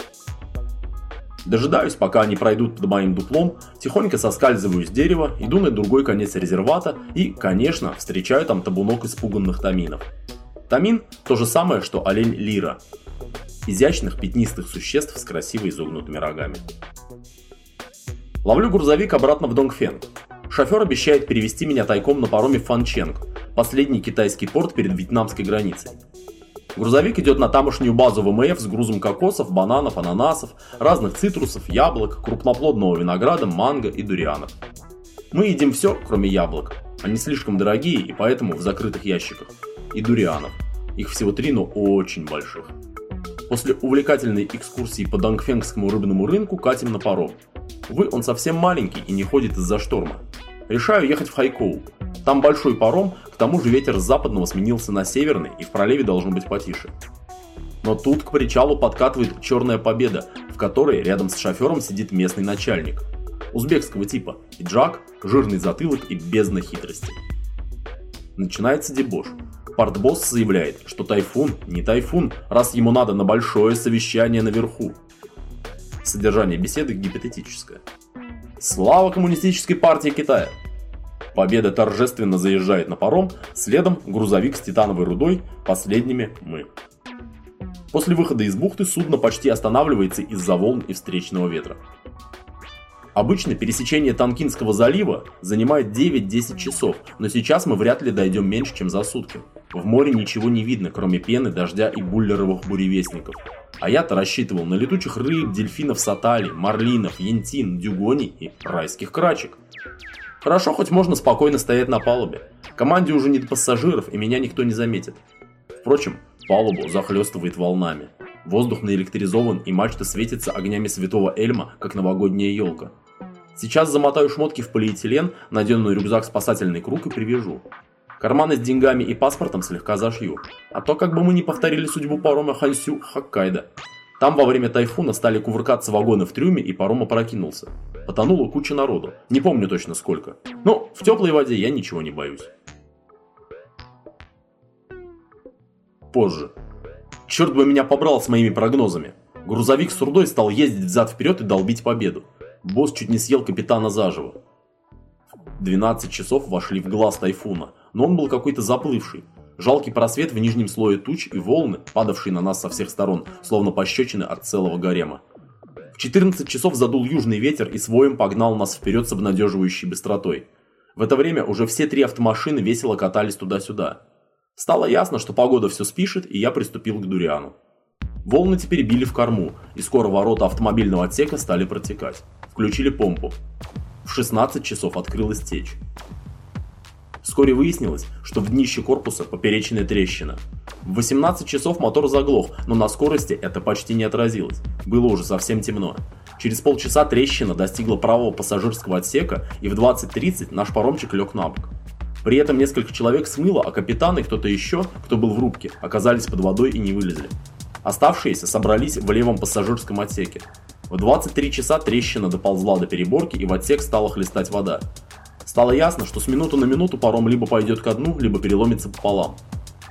Дожидаюсь, пока они пройдут под моим дуплом, тихонько соскальзываю с дерева, иду на другой конец резервата и, конечно, встречаю там табунок испуганных таминов. Тамин – то же самое, что олень лира. Изящных пятнистых существ с красиво изогнутыми рогами. Ловлю грузовик обратно в Донгфенг. Шофер обещает перевести меня тайком на пароме в Фанченг, последний китайский порт перед вьетнамской границей. Грузовик идет на тамошнюю базу ВМФ с грузом кокосов, бананов, ананасов, разных цитрусов, яблок, крупноплодного винограда, манго и дурианов. Мы едим все, кроме яблок. Они слишком дорогие и поэтому в закрытых ящиках. И дурианов. Их всего три, но очень больших. После увлекательной экскурсии по Дангфенгскому рыбному рынку катим на паром. Увы, он совсем маленький и не ходит из-за шторма. Решаю ехать в Хайкоу. Там большой паром, к тому же ветер с западного сменился на северный и в проливе должно быть потише. Но тут к причалу подкатывает черная победа, в которой рядом с шофером сидит местный начальник. узбекского типа, пиджак, жирный затылок и бездна хитрости. Начинается дебош. Партбосс заявляет, что тайфун не тайфун, раз ему надо на большое совещание наверху. Содержание беседы гипотетическое. Слава коммунистической партии Китая! Победа торжественно заезжает на паром, следом грузовик с титановой рудой, последними мы. После выхода из бухты судно почти останавливается из-за волн и встречного ветра. Обычно пересечение Танкинского залива занимает 9-10 часов, но сейчас мы вряд ли дойдем меньше, чем за сутки. В море ничего не видно, кроме пены, дождя и буллеровых буревестников. А я-то рассчитывал на летучих рыб, дельфинов сатали, марлинов, янтин, дюгоний и райских крачек. Хорошо, хоть можно спокойно стоять на палубе. Команде уже не до пассажиров, и меня никто не заметит. Впрочем, палубу захлестывает волнами. Воздух наэлектризован, и мачта светится огнями святого Эльма, как новогодняя елка. Сейчас замотаю шмотки в полиэтилен, надену на рюкзак спасательный круг и привяжу. Карманы с деньгами и паспортом слегка зашью. А то как бы мы не повторили судьбу парома Хансю Хоккайдо. Там во время тайфуна стали кувыркаться вагоны в трюме и паром опрокинулся. Потонула куча народу. Не помню точно сколько. Но в теплой воде я ничего не боюсь. Позже. Черт бы меня побрал с моими прогнозами. Грузовик с рудой стал ездить взад-вперед и долбить победу. Босс чуть не съел капитана заживо. 12 часов вошли в глаз тайфуна, но он был какой-то заплывший. Жалкий просвет в нижнем слое туч и волны, падавшие на нас со всех сторон, словно пощечины от целого гарема. В 14 часов задул южный ветер и своим погнал нас вперед с обнадеживающей быстротой. В это время уже все три автомашины весело катались туда-сюда. Стало ясно, что погода все спишет, и я приступил к Дуриану. Волны теперь били в корму, и скоро ворота автомобильного отсека стали протекать. Включили помпу. В 16 часов открылась течь. Вскоре выяснилось, что в днище корпуса поперечная трещина. В 18 часов мотор заглох, но на скорости это почти не отразилось. Было уже совсем темно. Через полчаса трещина достигла правого пассажирского отсека, и в 20.30 наш паромчик лег на бок. При этом несколько человек смыло, а капитан и кто-то еще, кто был в рубке, оказались под водой и не вылезли. Оставшиеся собрались в левом пассажирском отсеке. В 23 часа трещина доползла до переборки и в отсек стала хлестать вода. Стало ясно, что с минуты на минуту паром либо пойдет ко дну, либо переломится пополам.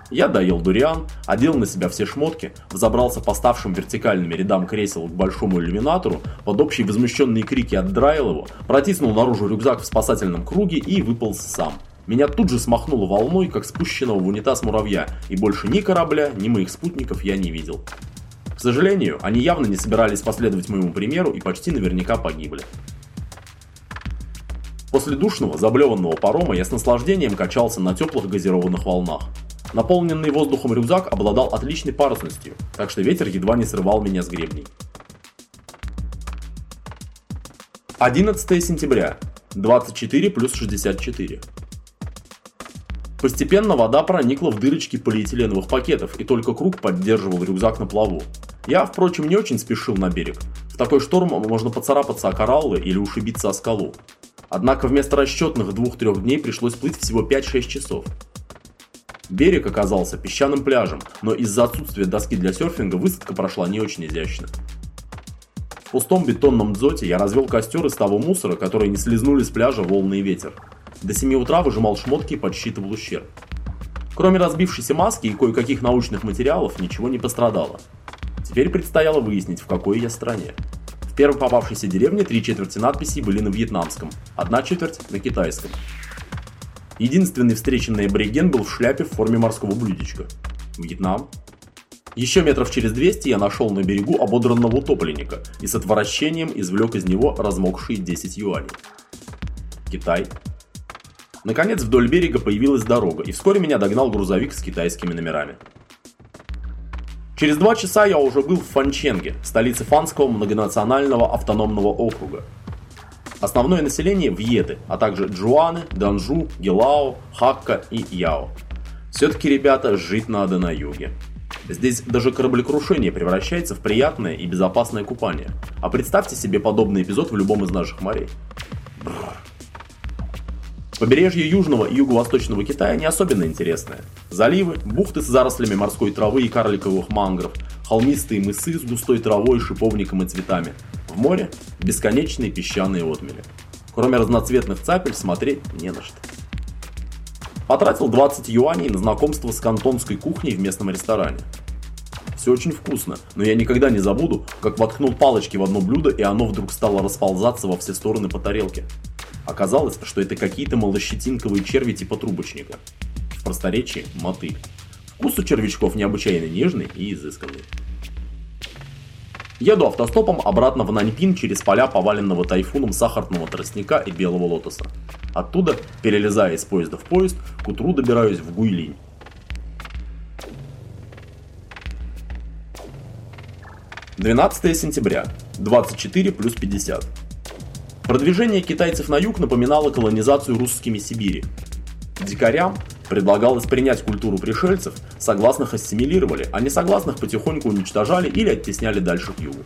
Я доел дуриан, одел на себя все шмотки, взобрался по ставшим вертикальными рядам кресел к большому иллюминатору, под общие возмущенные крики отдраил его, протиснул наружу рюкзак в спасательном круге и выполз сам. Меня тут же смахнуло волной, как спущенного в унитаз муравья, и больше ни корабля, ни моих спутников я не видел. Сожалению, они явно не собирались последовать моему примеру и почти наверняка погибли. После душного, заблеванного парома я с наслаждением качался на теплых газированных волнах. Наполненный воздухом рюкзак обладал отличной парусностью, так что ветер едва не срывал меня с гребней. 11 сентября. 24 плюс 64. Постепенно вода проникла в дырочки полиэтиленовых пакетов, и только круг поддерживал рюкзак на плаву. Я, впрочем, не очень спешил на берег. В такой шторм можно поцарапаться о кораллы или ушибиться о скалу. Однако вместо расчетных 2-3 дней пришлось плыть всего 5-6 часов. Берег оказался песчаным пляжем, но из-за отсутствия доски для серфинга высадка прошла не очень изящно. В пустом бетонном дзоте я развел костер из того мусора, который не слезнули с пляжа волны и ветер. До 7 утра выжимал шмотки и подсчитывал ущерб. Кроме разбившейся маски и кое-каких научных материалов, ничего не пострадало. Теперь предстояло выяснить, в какой я стране. В первой попавшейся деревне три четверти надписей были на вьетнамском, одна четверть на китайском. Единственный встреченный абориген был в шляпе в форме морского блюдечка. Вьетнам. Еще метров через 200 я нашел на берегу ободранного утопленника и с отвращением извлек из него размокшие 10 юаней. Китай. Наконец вдоль берега появилась дорога, и вскоре меня догнал грузовик с китайскими номерами. Через два часа я уже был в Фанченге, столице Фанского многонационального автономного округа. Основное население – вьеты, а также джуаны, данжу, гелао, хакка и яо. Все-таки, ребята, жить надо на юге. Здесь даже кораблекрушение превращается в приятное и безопасное купание. А представьте себе подобный эпизод в любом из наших морей. Бррр. Побережье Южного и Юго-Восточного Китая не особенно интересное. Заливы, бухты с зарослями морской травы и карликовых мангров, холмистые мысы с густой травой, шиповником и цветами. В море бесконечные песчаные отмели. Кроме разноцветных цапель смотреть не на что. Потратил 20 юаней на знакомство с кантонской кухней в местном ресторане. Все очень вкусно, но я никогда не забуду, как воткнул палочки в одно блюдо и оно вдруг стало расползаться во все стороны по тарелке. Оказалось, что это какие-то малощетинковые черви типа трубочника. В просторечии – мотыль. Вкус у червячков необычайно нежный и изысканный. Еду автостопом обратно в Наньпин через поля поваленного тайфуном сахарного тростника и белого лотоса. Оттуда, перелезая из поезда в поезд, к утру добираюсь в Гуйлинь. 12 сентября, 24 плюс 50. Продвижение китайцев на юг напоминало колонизацию русскими Сибири. Дикарям предлагалось принять культуру пришельцев, согласных ассимилировали, а несогласных потихоньку уничтожали или оттесняли дальше к югу.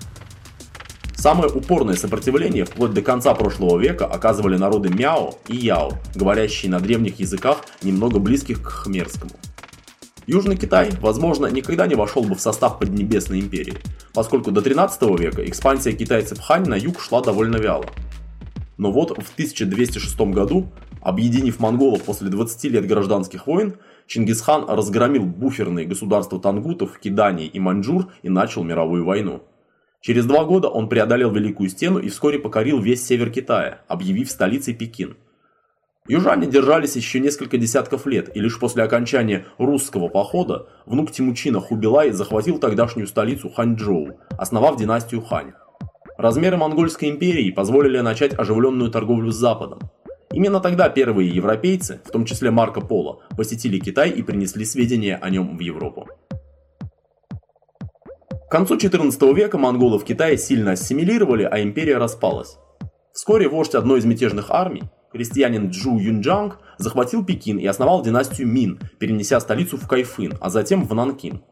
Самое упорное сопротивление вплоть до конца прошлого века оказывали народы Мяо и Яо, говорящие на древних языках, немного близких к хмерскому. Южный Китай, возможно, никогда не вошел бы в состав Поднебесной империи, поскольку до 13 века экспансия китайцев Хань на юг шла довольно вяло. Но вот в 1206 году, объединив монголов после 20 лет гражданских войн, Чингисхан разгромил буферные государства тангутов, киданий и маньчжур и начал мировую войну. Через два года он преодолел Великую Стену и вскоре покорил весь север Китая, объявив столицей Пекин – Южане держались еще несколько десятков лет, и лишь после окончания русского похода внук Тимучина Хубилай захватил тогдашнюю столицу Ханчжоу, основав династию Хань. Размеры Монгольской империи позволили начать оживленную торговлю с Западом. Именно тогда первые европейцы, в том числе Марко Поло, посетили Китай и принесли сведения о нем в Европу. К концу 14 века монголы в Китае сильно ассимилировали, а империя распалась. Вскоре вождь одной из мятежных армий, Крестьянин Джу Юнджанг захватил Пекин и основал династию Мин, перенеся столицу в Кайфын, а затем в Нанкин.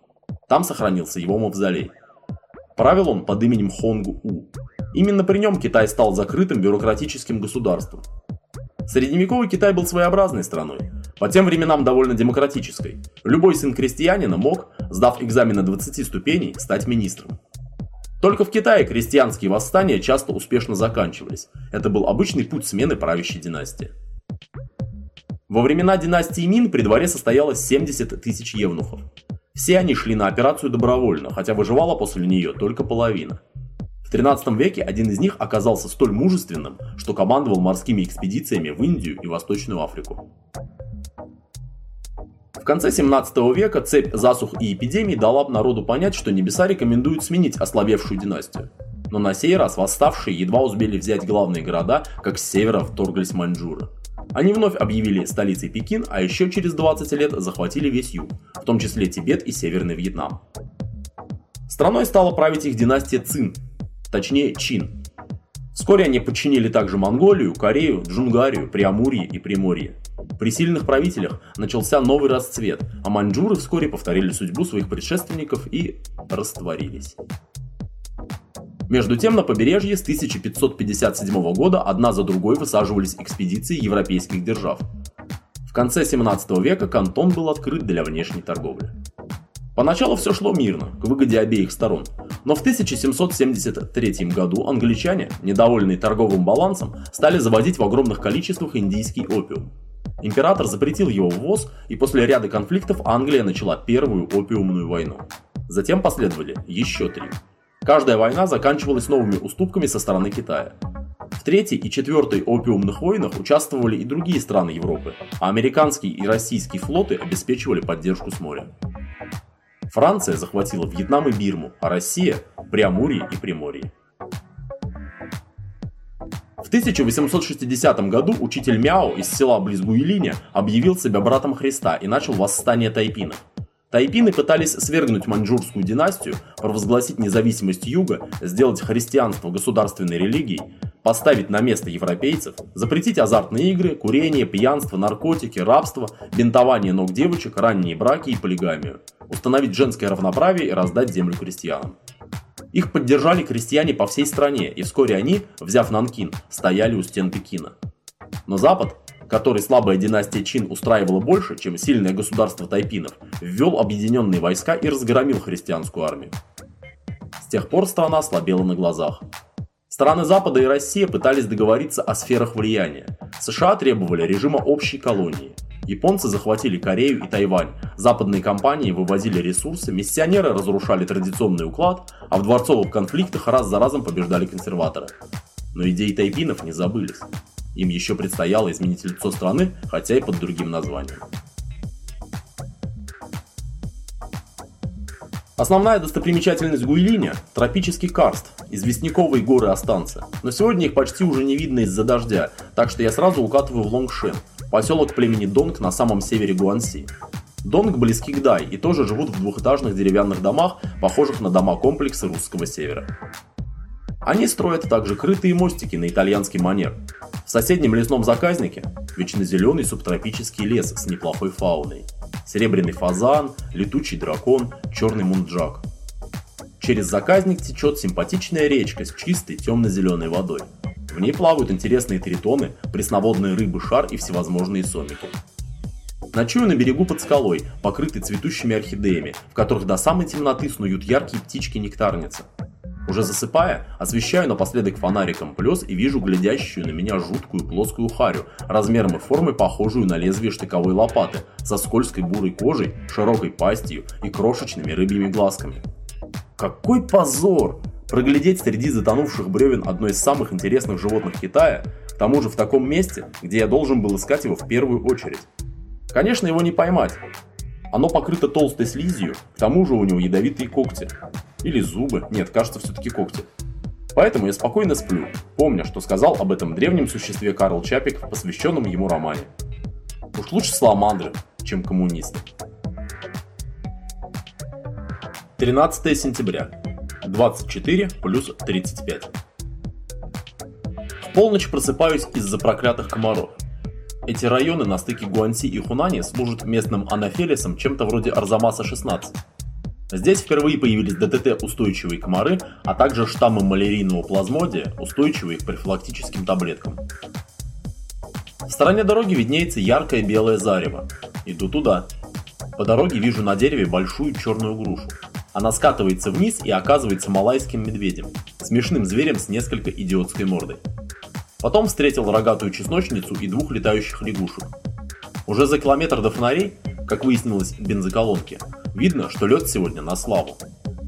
Там сохранился его мавзолей. Правил он под именем Хонгу У. Именно при нем Китай стал закрытым бюрократическим государством. Средневековый Китай был своеобразной страной, по тем временам довольно демократической. Любой сын крестьянина мог, сдав экзамен на 20 ступеней, стать министром. Только в Китае крестьянские восстания часто успешно заканчивались. Это был обычный путь смены правящей династии. Во времена династии Мин при дворе состоялось 70 тысяч евнухов. Все они шли на операцию добровольно, хотя выживала после нее только половина. В 13 веке один из них оказался столь мужественным, что командовал морскими экспедициями в Индию и Восточную Африку. В конце 17 века цепь засух и эпидемий дала народу понять, что небеса рекомендуют сменить ослабевшую династию. Но на сей раз восставшие едва успели взять главные города, как с севера вторглись маньчжуры. Они вновь объявили столицей Пекин, а еще через 20 лет захватили весь юг, в том числе Тибет и Северный Вьетнам. Страной стала править их династия Цин, точнее Чин. Вскоре они подчинили также Монголию, Корею, Джунгарию, Преамурье и Приморье. При сильных правителях начался новый расцвет, а маньчжуры вскоре повторили судьбу своих предшественников и растворились. Между тем на побережье с 1557 года одна за другой высаживались экспедиции европейских держав. В конце 17 века кантон был открыт для внешней торговли. Поначалу все шло мирно, к выгоде обеих сторон, но в 1773 году англичане, недовольные торговым балансом, стали заводить в огромных количествах индийский опиум. Император запретил его ввоз, и после ряда конфликтов Англия начала Первую опиумную войну. Затем последовали еще три. Каждая война заканчивалась новыми уступками со стороны Китая. В третьей и четвертой опиумных войнах участвовали и другие страны Европы, а американские и российские флоты обеспечивали поддержку с моря. Франция захватила Вьетнам и Бирму, а Россия – Преамурье и Приморье. В 1860 году учитель Мяо из села близ Гуилиня объявил себя братом Христа и начал восстание тайпинов. Тайпины пытались свергнуть маньчжурскую династию, провозгласить независимость юга, сделать христианство государственной религией, поставить на место европейцев, запретить азартные игры, курение, пьянство, наркотики, рабство, бинтование ног девочек, ранние браки и полигамию, установить женское равноправие и раздать землю крестьянам. Их поддержали крестьяне по всей стране, и вскоре они, взяв Нанкин, стояли у стен Пекина. Но Запад, который слабая династия Чин устраивала больше, чем сильное государство тайпинов, ввел объединенные войска и разгромил христианскую армию. С тех пор страна слабела на глазах. Страны Запада и Россия пытались договориться о сферах влияния. США требовали режима общей колонии. Японцы захватили Корею и Тайвань, западные компании вывозили ресурсы, миссионеры разрушали традиционный уклад, а в дворцовых конфликтах раз за разом побеждали консерваторы. Но идеи тайпинов не забылись. Им еще предстояло изменить лицо страны, хотя и под другим названием. Основная достопримечательность Гуйлиня – тропический карст, известняковые горы Останцы. Но сегодня их почти уже не видно из-за дождя, так что я сразу укатываю в Лонгшен, поселок племени Донг на самом севере Гуанси. Донг близки к Дай и тоже живут в двухэтажных деревянных домах, похожих на дома комплекса русского севера. Они строят также крытые мостики на итальянский манер. В соседнем лесном заказнике – вечно зеленый субтропический лес с неплохой фауной серебряный фазан, летучий дракон, черный мунджак. Через заказник течет симпатичная речка с чистой темно-зеленой водой. В ней плавают интересные тритоны, пресноводные рыбы шар и всевозможные сомики. Ночую на берегу под скалой, покрытой цветущими орхидеями, в которых до самой темноты снуют яркие птички-нектарницы. Уже засыпая, освещаю напоследок фонариком плес и вижу глядящую на меня жуткую плоскую харю, размером и формой похожую на лезвие штыковой лопаты, со скользкой бурой кожей, широкой пастью и крошечными рыбьими глазками. Какой позор! Проглядеть среди затонувших бревен одно из самых интересных животных Китая, к тому же в таком месте, где я должен был искать его в первую очередь. Конечно, его не поймать. Оно покрыто толстой слизью, к тому же у него ядовитые когти. Или зубы. Нет, кажется, все-таки когти. Поэтому я спокойно сплю, помня, что сказал об этом древнем существе Карл Чапик в посвященном ему романе. Уж лучше саламандры, чем коммунисты. 13 сентября. 24 плюс 35. В полночь просыпаюсь из-за проклятых комаров. Эти районы на стыке Гуанси и Хунани служат местным анафелисом чем-то вроде Арзамаса-16. Здесь впервые появились ДТТ-устойчивые комары, а также штаммы малярийного плазмодия, устойчивые к профилактическим таблеткам. В стороне дороги виднеется яркое белое зарево. Иду туда. По дороге вижу на дереве большую черную грушу. Она скатывается вниз и оказывается малайским медведем, смешным зверем с несколько идиотской мордой. Потом встретил рогатую чесночницу и двух летающих лягушек. Уже за километр до фонарей, как выяснилось в бензоколонке, Видно, что лед сегодня на славу.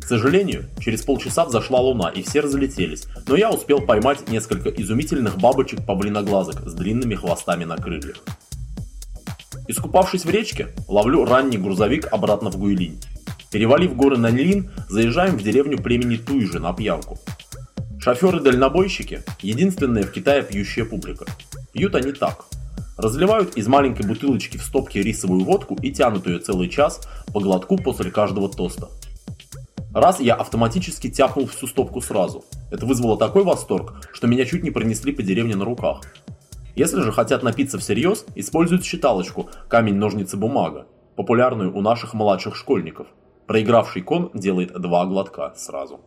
К сожалению, через полчаса взошла луна и все разлетелись, но я успел поймать несколько изумительных бабочек-павлиноглазок с длинными хвостами на крыльях. Искупавшись в речке, ловлю ранний грузовик обратно в Гуйлинь. Перевалив горы Наньлин, заезжаем в деревню племени Туйжи на пьянку. Шоферы-дальнобойщики – единственная в Китае пьющая публика. Пьют они так – Разливают из маленькой бутылочки в стопке рисовую водку и тянут ее целый час по глотку после каждого тоста. Раз я автоматически тяпнул всю стопку сразу. Это вызвало такой восторг, что меня чуть не пронесли по деревне на руках. Если же хотят напиться всерьез, используют считалочку камень-ножницы-бумага, популярную у наших младших школьников. Проигравший кон делает два глотка сразу.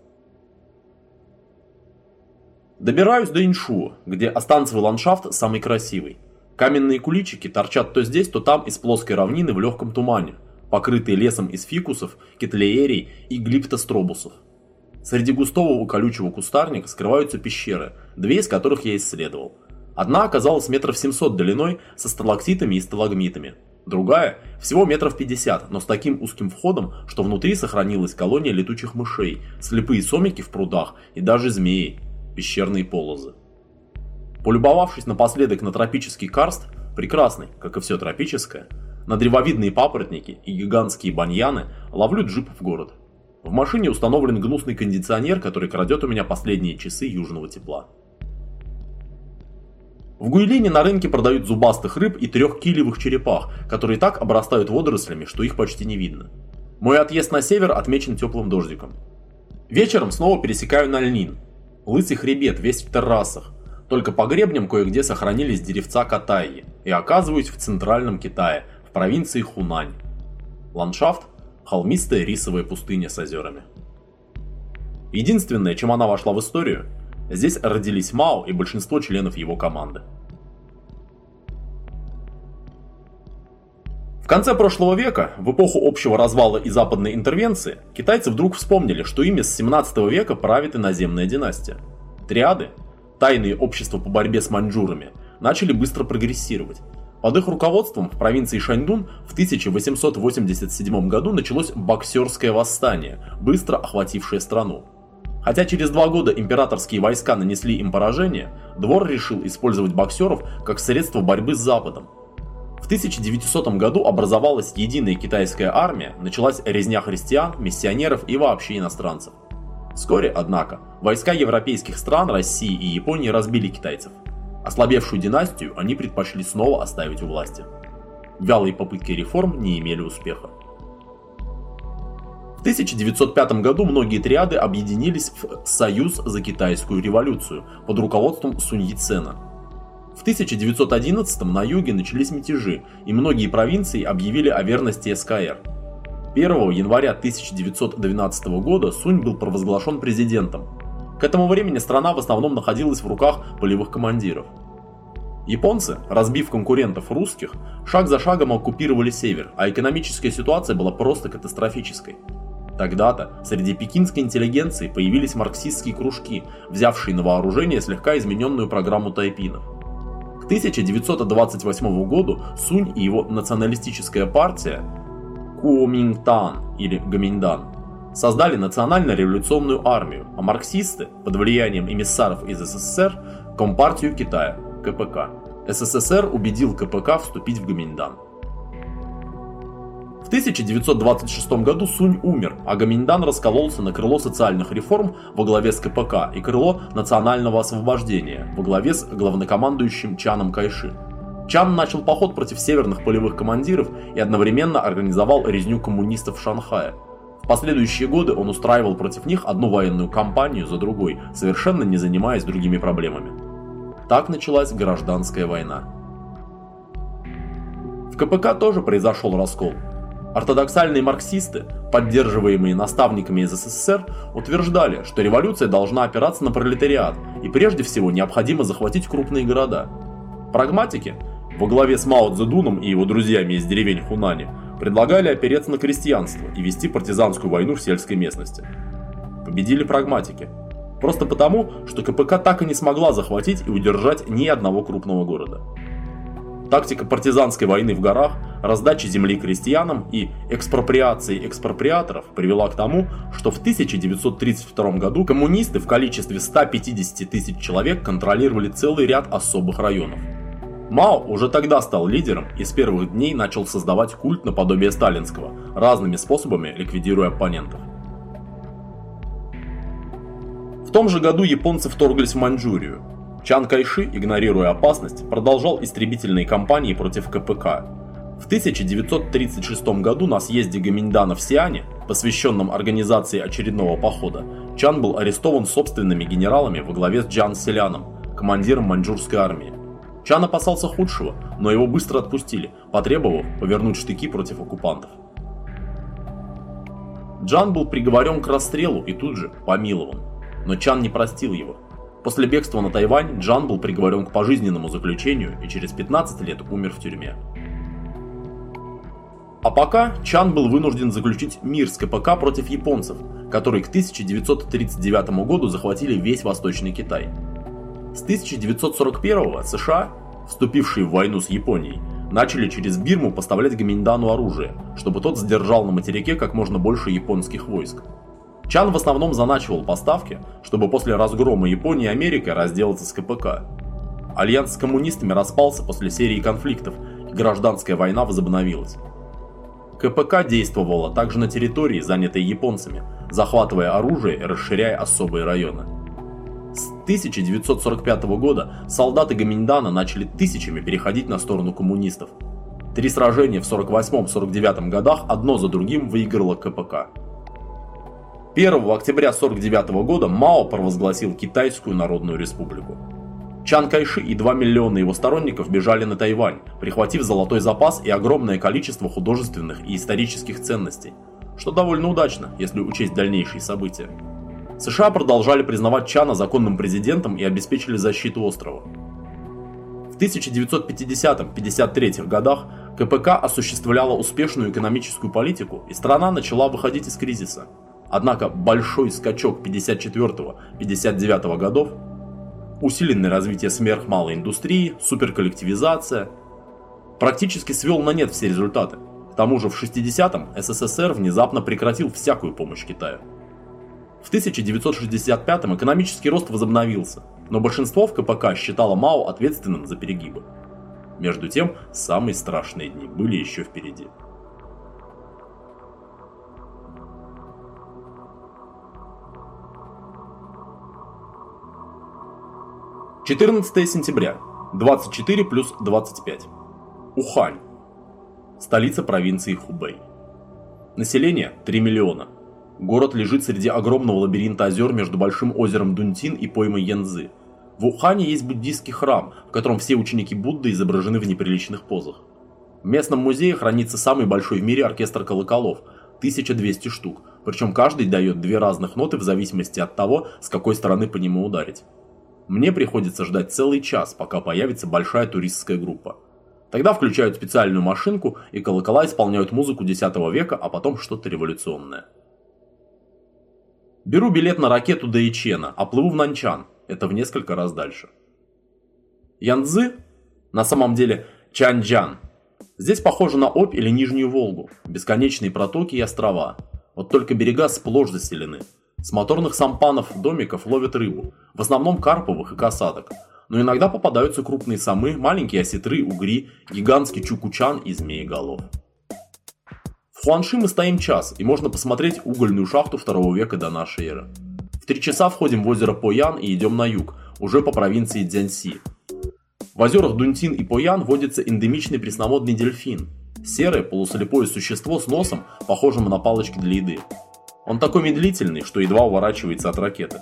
Добираюсь до Иншуа, где останцевый ландшафт самый красивый. Каменные куличики торчат то здесь, то там из плоской равнины в легком тумане, покрытые лесом из фикусов, кетлеерий и глиптостробусов. Среди густого колючего кустарника скрываются пещеры, две из которых я исследовал. Одна оказалась метров 700 длиной со сталактитами и сталагмитами. Другая – всего метров 50, но с таким узким входом, что внутри сохранилась колония летучих мышей, слепые сомики в прудах и даже змеи, пещерные полозы. Полюбовавшись напоследок на тропический карст, прекрасный, как и все тропическое, на древовидные папоротники и гигантские баньяны, ловлю джип в город. В машине установлен гнусный кондиционер, который крадет у меня последние часы южного тепла. В Гуйлине на рынке продают зубастых рыб и трехкилевых черепах, которые так обрастают водорослями, что их почти не видно. Мой отъезд на север отмечен теплым дождиком. Вечером снова пересекаю Нальнин. Лысый хребет, весь в террасах. Только по гребням кое-где сохранились деревца Катайи и оказываюсь в центральном Китае, в провинции Хунань. Ландшафт – холмистая рисовая пустыня с озерами. Единственное, чем она вошла в историю, здесь родились Мао и большинство членов его команды. В конце прошлого века, в эпоху общего развала и западной интервенции, китайцы вдруг вспомнили, что ими с 17 века правит иноземная династия – Триады, тайные общества по борьбе с маньчжурами, начали быстро прогрессировать. Под их руководством в провинции Шаньдун в 1887 году началось боксерское восстание, быстро охватившее страну. Хотя через два года императорские войска нанесли им поражение, двор решил использовать боксеров как средство борьбы с Западом. В 1900 году образовалась единая китайская армия, началась резня христиан, миссионеров и вообще иностранцев. Вскоре, однако, войска европейских стран, России и Японии разбили китайцев. Ослабевшую династию они предпочли снова оставить у власти. Вялые попытки реформ не имели успеха. В 1905 году многие триады объединились в Союз за китайскую революцию под руководством Сунь Яцена. В 1911 на юге начались мятежи, и многие провинции объявили о верности СКР. 1 января 1912 года Сунь был провозглашен президентом, к этому времени страна в основном находилась в руках полевых командиров. Японцы, разбив конкурентов русских, шаг за шагом оккупировали север, а экономическая ситуация была просто катастрофической. Тогда-то среди пекинской интеллигенции появились марксистские кружки, взявшие на вооружение слегка измененную программу тайпинов. К 1928 году Сунь и его националистическая партия Куоминтан или Гаминдан создали национально-революционную армию, а марксисты, под влиянием эмиссаров из СССР, Компартию Китая, КПК. СССР убедил КПК вступить в Гаминьдан. В 1926 году Сунь умер, а Гаминьдан раскололся на крыло социальных реформ во главе с КПК и крыло национального освобождения во главе с главнокомандующим Чаном Кайши. Чан начал поход против северных полевых командиров и одновременно организовал резню коммунистов в Шанхае – в последующие годы он устраивал против них одну военную кампанию за другой, совершенно не занимаясь другими проблемами. Так началась гражданская война. В КПК тоже произошел раскол. Ортодоксальные марксисты, поддерживаемые наставниками из СССР, утверждали, что революция должна опираться на пролетариат и прежде всего необходимо захватить крупные города. Прагматики, во главе с Мао Цзэдуном и его друзьями из деревень Хунани, предлагали опереться на крестьянство и вести партизанскую войну в сельской местности. Победили прагматики. Просто потому, что КПК так и не смогла захватить и удержать ни одного крупного города. Тактика партизанской войны в горах, раздачи земли крестьянам и экспроприации экспроприаторов привела к тому, что в 1932 году коммунисты в количестве 150 тысяч человек контролировали целый ряд особых районов. Мао уже тогда стал лидером и с первых дней начал создавать культ наподобие сталинского, разными способами ликвидируя оппонентов. В том же году японцы вторглись в Маньчжурию. Чан Кайши, игнорируя опасность, продолжал истребительные кампании против КПК. В 1936 году на съезде Гаминьдана в Сиане, посвященном организации очередного похода, Чан был арестован собственными генералами во главе с Джан Селяном, командиром маньчжурской армии. Чан опасался худшего, но его быстро отпустили, потребовав повернуть штыки против оккупантов. Джан был приговорен к расстрелу и тут же помилован, но Чан не простил его. После бегства на Тайвань Джан был приговорен к пожизненному заключению и через 15 лет умер в тюрьме. А пока Чан был вынужден заключить мир с КПК против японцев, которые к 1939 году захватили весь Восточный Китай. С 1941 США, вступившие в войну с Японией, начали через Бирму поставлять Гаминьдану оружие, чтобы тот сдержал на материке как можно больше японских войск. Чан в основном заначивал поставки, чтобы после разгрома Японии и Америки разделаться с КПК. Альянс с коммунистами распался после серии конфликтов, и гражданская война возобновилась. КПК действовала также на территории, занятой японцами, захватывая оружие и расширяя особые районы. С 1945 года солдаты Гаминьдана начали тысячами переходить на сторону коммунистов. Три сражения в 48-49 годах одно за другим выиграла КПК. 1 октября 1949 года Мао провозгласил Китайскую Народную Республику. Чан Кайши и 2 миллиона его сторонников бежали на Тайвань, прихватив золотой запас и огромное количество художественных и исторических ценностей, что довольно удачно, если учесть дальнейшие события. США продолжали признавать Чана законным президентом и обеспечили защиту острова. В 1950-53 годах КПК осуществляла успешную экономическую политику, и страна начала выходить из кризиса. Однако большой скачок 54-59 годов усиленное развитие сверхмалой индустрии, суперколлективизация. Практически свел на нет все результаты. К тому же в 60-м СССР внезапно прекратил всякую помощь Китаю. В 1965-м экономический рост возобновился, но большинство в КПК считало Мао ответственным за перегибы. Между тем, самые страшные дни были еще впереди. 14 сентября. 24 плюс 25. Ухань. Столица провинции Хубэй. Население 3 миллиона. Город лежит среди огромного лабиринта озер между большим озером Дунтин и поймой Янзы. В Ухане есть буддийский храм, в котором все ученики Будды изображены в неприличных позах. В местном музее хранится самый большой в мире оркестр колоколов – 1200 штук, причем каждый дает две разных ноты в зависимости от того, с какой стороны по нему ударить. Мне приходится ждать целый час, пока появится большая туристская группа. Тогда включают специальную машинку, и колокола исполняют музыку X века, а потом что-то революционное. Беру билет на ракету до Ичена, а плыву в Нанчан. Это в несколько раз дальше. Янцзы, на самом деле Чанчжан. Здесь похоже на Обь или Нижнюю Волгу. Бесконечные протоки и острова. Вот только берега сплошь заселены. С моторных сампанов домиков ловят рыбу, в основном карповых и касаток. Но иногда попадаются крупные самы, маленькие осетры, угри, гигантский чукучан и змееголов. В Хуанши мы стоим час, и можно посмотреть угольную шахту второго века до нашей эры. В три часа входим в озеро Поян и идем на юг, уже по провинции Дзянси. В озерах Дунтин и Поян водится эндемичный пресноводный дельфин. Серое полуслепое существо с носом, похожим на палочки для еды. Он такой медлительный, что едва уворачивается от ракеты.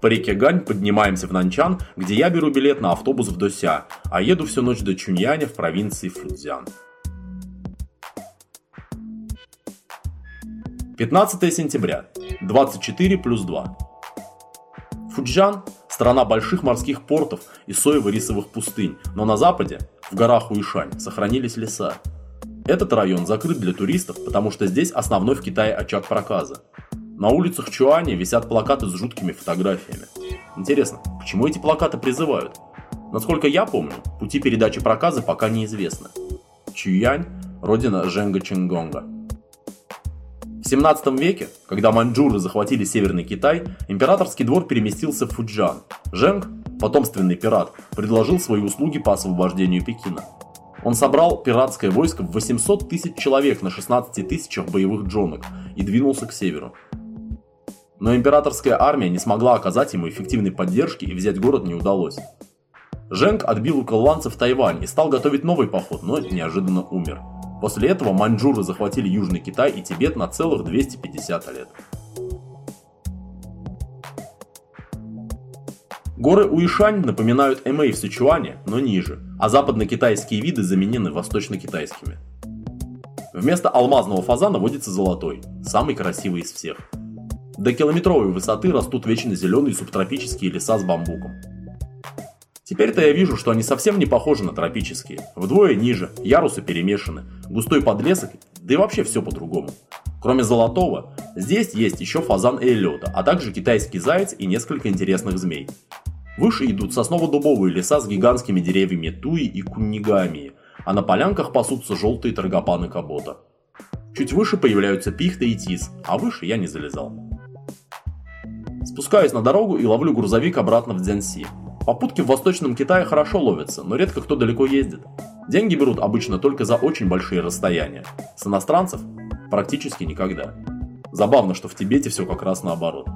По реке Гань поднимаемся в Нанчан, где я беру билет на автобус в Дося, а еду всю ночь до Чуньяня в провинции Фудзян. 15 сентября. 24 плюс 2. Фуджан – страна больших морских портов и соево-рисовых пустынь, но на западе, в горах Уишань, сохранились леса. Этот район закрыт для туристов, потому что здесь основной в Китае очаг проказа. На улицах Чуани висят плакаты с жуткими фотографиями. Интересно, к чему эти плакаты призывают? Насколько я помню, пути передачи проказа пока неизвестны. Чуянь – родина Женга Чингонга. В 17 веке, когда маньчжуры захватили Северный Китай, императорский двор переместился в Фуджан. Женг, потомственный пират, предложил свои услуги по освобождению Пекина. Он собрал пиратское войско в 800 тысяч человек на 16 тысячах боевых джонок и двинулся к северу. Но императорская армия не смогла оказать ему эффективной поддержки и взять город не удалось. Женг отбил у колланцев Тайвань и стал готовить новый поход, но неожиданно умер. После этого маньчжуры захватили Южный Китай и Тибет на целых 250 лет. Горы Уишань напоминают Эмэй в Сычуане, но ниже, а западно-китайские виды заменены восточно-китайскими. Вместо алмазного фазана водится золотой, самый красивый из всех. До километровой высоты растут вечно зеленые субтропические леса с бамбуком. Теперь-то я вижу, что они совсем не похожи на тропические. Вдвое ниже, ярусы перемешаны, густой подлесок, да и вообще все по-другому. Кроме золотого, здесь есть еще фазан Эллиота, а также китайский заяц и несколько интересных змей. Выше идут сосново-дубовые леса с гигантскими деревьями туи и куннигамии, а на полянках пасутся желтые торгопаны кабота. Чуть выше появляются пихта и тис, а выше я не залезал. Спускаюсь на дорогу и ловлю грузовик обратно в Дзянси. Попутки в Восточном Китае хорошо ловятся, но редко кто далеко ездит. Деньги берут обычно только за очень большие расстояния. С иностранцев практически никогда. Забавно, что в Тибете все как раз наоборот.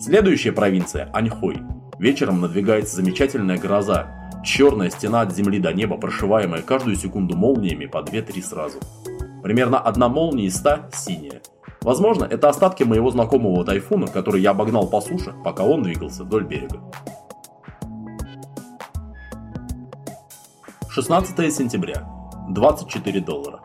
Следующая провинция – Аньхой. Вечером надвигается замечательная гроза. Черная стена от земли до неба, прошиваемая каждую секунду молниями по 2-3 сразу. Примерно одна молния из 100 синяя. Возможно, это остатки моего знакомого тайфуна, который я обогнал по суше, пока он двигался вдоль берега. 16 сентября. 24 доллара.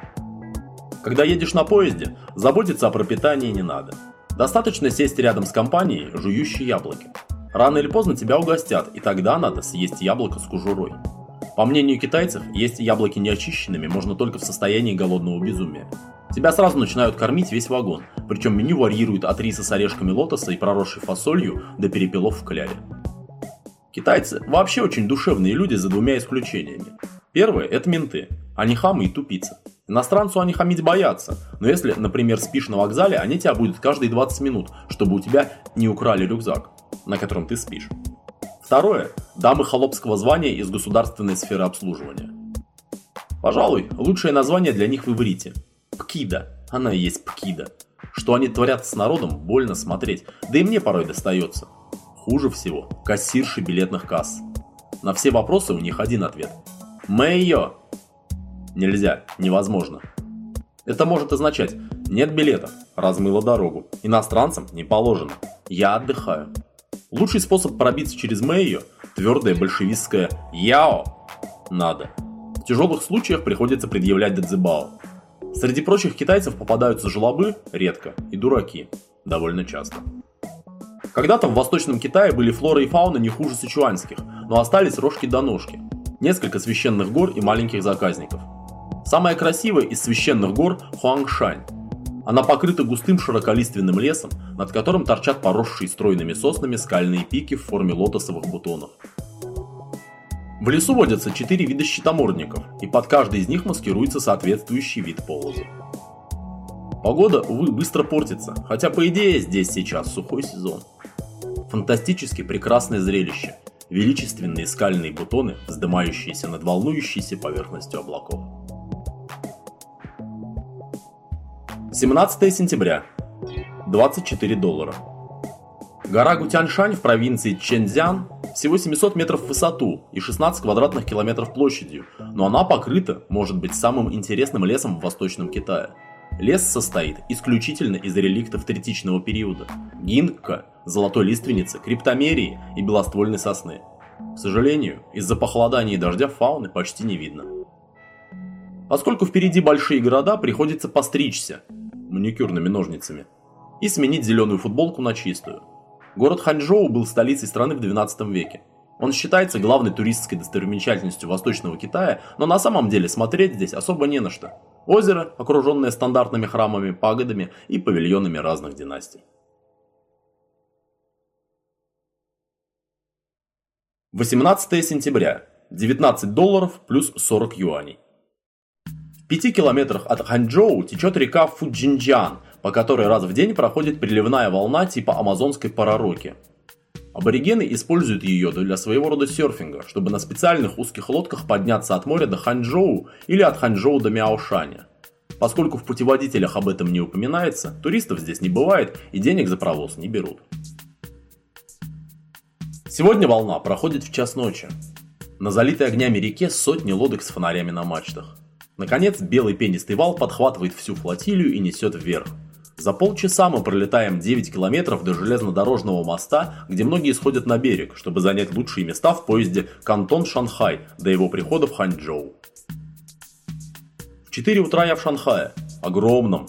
Когда едешь на поезде, заботиться о пропитании не надо. Достаточно сесть рядом с компанией, жующей яблоки. Рано или поздно тебя угостят, и тогда надо съесть яблоко с кожурой. По мнению китайцев, есть яблоки неочищенными можно только в состоянии голодного безумия. Тебя сразу начинают кормить весь вагон, причем меню варьирует от риса с орешками лотоса и проросшей фасолью до перепелов в кляре. Китайцы вообще очень душевные люди за двумя исключениями. Первое – это менты. Они хамы и тупицы. Иностранцу они хамить боятся, но если, например, спишь на вокзале, они тебя будут каждые 20 минут, чтобы у тебя не украли рюкзак, на котором ты спишь. Второе – дамы холопского звания из государственной сферы обслуживания. Пожалуй, лучшее название для них в иврите – Пкида. Она и есть Пкида. Что они творят с народом, больно смотреть, да и мне порой достается. Хуже всего – кассирши билетных касс. На все вопросы у них один ответ. Мэйо! Нельзя, невозможно. Это может означать «нет билетов, размыло дорогу, иностранцам не положено, я отдыхаю». Лучший способ пробиться через Мэйо – твердое большевистское «Яо!» надо. В тяжелых случаях приходится предъявлять Дадзебао. Среди прочих китайцев попадаются жлобы – редко, и дураки – довольно часто. Когда-то в Восточном Китае были флора и фауна не хуже сычуанских, но остались рожки до ножки. Несколько священных гор и маленьких заказников. Самая красивая из священных гор – Хуангшань. Она покрыта густым широколиственным лесом, над которым торчат поросшие стройными соснами скальные пики в форме лотосовых бутонов. В лесу водятся четыре вида щитомордников, и под каждый из них маскируется соответствующий вид полоза. Погода, увы, быстро портится, хотя по идее здесь сейчас сухой сезон. Фантастически прекрасное зрелище. Величественные скальные бутоны, вздымающиеся над волнующейся поверхностью облаков. 17 сентября. 24 доллара. Гора Гутяншань в провинции Чэньцзян всего 700 метров в высоту и 16 квадратных километров площадью, но она покрыта, может быть, самым интересным лесом в Восточном Китае. Лес состоит исключительно из реликтов третичного периода – гинка, золотой лиственницы, криптомерии и белоствольной сосны. К сожалению, из-за похолодания и дождя фауны почти не видно. Поскольку впереди большие города, приходится постричься маникюрными ножницами и сменить зеленую футболку на чистую. Город Ханчжоу был столицей страны в 12 веке. Он считается главной туристской достопримечательностью Восточного Китая, но на самом деле смотреть здесь особо не на что. Озеро, окруженное стандартными храмами, пагодами и павильонами разных династий. 18 сентября. 19 долларов плюс 40 юаней. В 5 километрах от Ханчжоу течет река Фуджинджиан, по которой раз в день проходит приливная волна типа амазонской паророки – Аборигены используют ее для своего рода серфинга, чтобы на специальных узких лодках подняться от моря до Ханчжоу или от Ханчжоу до Мяошаня. Поскольку в путеводителях об этом не упоминается, туристов здесь не бывает и денег за провоз не берут. Сегодня волна проходит в час ночи. На залитой огнями реке сотни лодок с фонарями на мачтах. Наконец, белый пенистый вал подхватывает всю флотилию и несет вверх. За полчаса мы пролетаем 9 километров до железнодорожного моста, где многие сходят на берег, чтобы занять лучшие места в поезде Кантон-Шанхай до его прихода в Ханчжоу. В 4 утра я в Шанхае, огромном,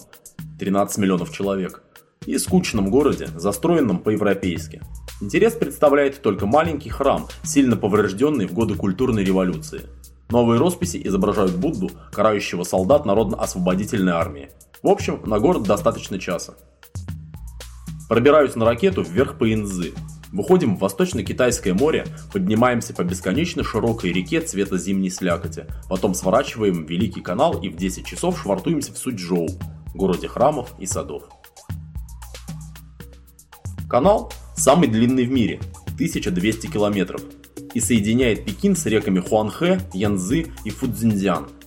13 миллионов человек, и скучном городе, застроенном по-европейски. Интерес представляет только маленький храм, сильно поврежденный в годы культурной революции. Новые росписи изображают Будду, карающего солдат Народно-освободительной армии. В общем, на город достаточно часа. Пробираюсь на ракету вверх по Инзы. Выходим в Восточно-Китайское море, поднимаемся по бесконечно широкой реке цвета зимней слякоти, потом сворачиваем в Великий канал и в 10 часов швартуемся в Суджоу, городе храмов и садов. Канал самый длинный в мире, 1200 километров, и соединяет Пекин с реками Хуанхэ, Янзы и Фудзиньцзян –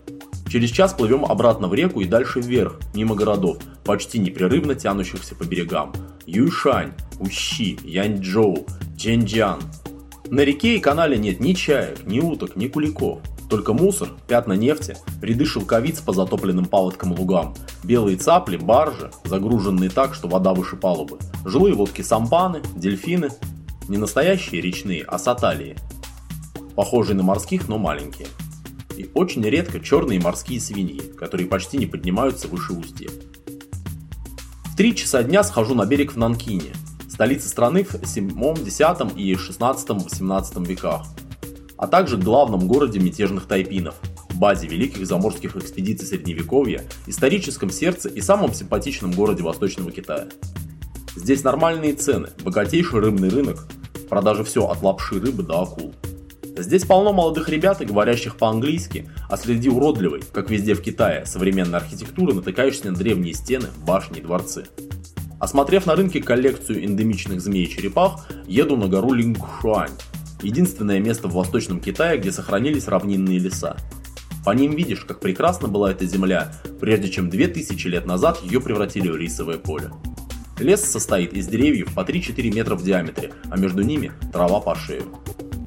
Через час плывем обратно в реку и дальше вверх, мимо городов, почти непрерывно тянущихся по берегам. Юйшань, Ущи, Яньчжоу, Чэньчжиан. На реке и канале нет ни чаек, ни уток, ни куликов. Только мусор, пятна нефти, ряды шелковиц по затопленным паводкам лугам, белые цапли, баржи, загруженные так, что вода выше палубы, жилые лодки-сампаны, дельфины. Не настоящие речные, а саталии. Похожие на морских, но маленькие и очень редко черные морские свиньи, которые почти не поднимаются выше устья. В 3 часа дня схожу на берег в Нанкине, столице страны в 7, 10 и 16-18 веках, а также главном городе мятежных тайпинов, базе великих заморских экспедиций Средневековья, историческом сердце и самом симпатичном городе Восточного Китая. Здесь нормальные цены, богатейший рыбный рынок, Продажи все от лапши рыбы до акул. Здесь полно молодых ребят и говорящих по-английски, а среди уродливой, как везде в Китае, современной архитектуры натыкаешься на древние стены, башни и дворцы. Осмотрев на рынке коллекцию эндемичных змей и черепах, еду на гору Лингшуань, единственное место в Восточном Китае, где сохранились равнинные леса. По ним видишь, как прекрасна была эта земля, прежде чем 2000 лет назад ее превратили в рисовое поле. Лес состоит из деревьев по 3-4 метра в диаметре, а между ними трава по шею.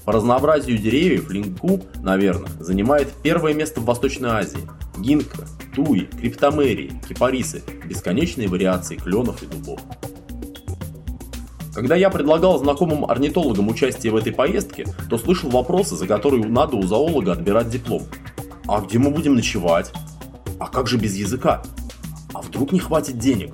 По разнообразию деревьев Линку, наверное, занимает первое место в Восточной Азии. Гинка, туи, криптомерии, кипарисы, бесконечные вариации кленов и дубов. Когда я предлагал знакомым орнитологам участие в этой поездке, то слышал вопросы, за которые надо у зоолога отбирать диплом. А где мы будем ночевать? А как же без языка? А вдруг не хватит денег?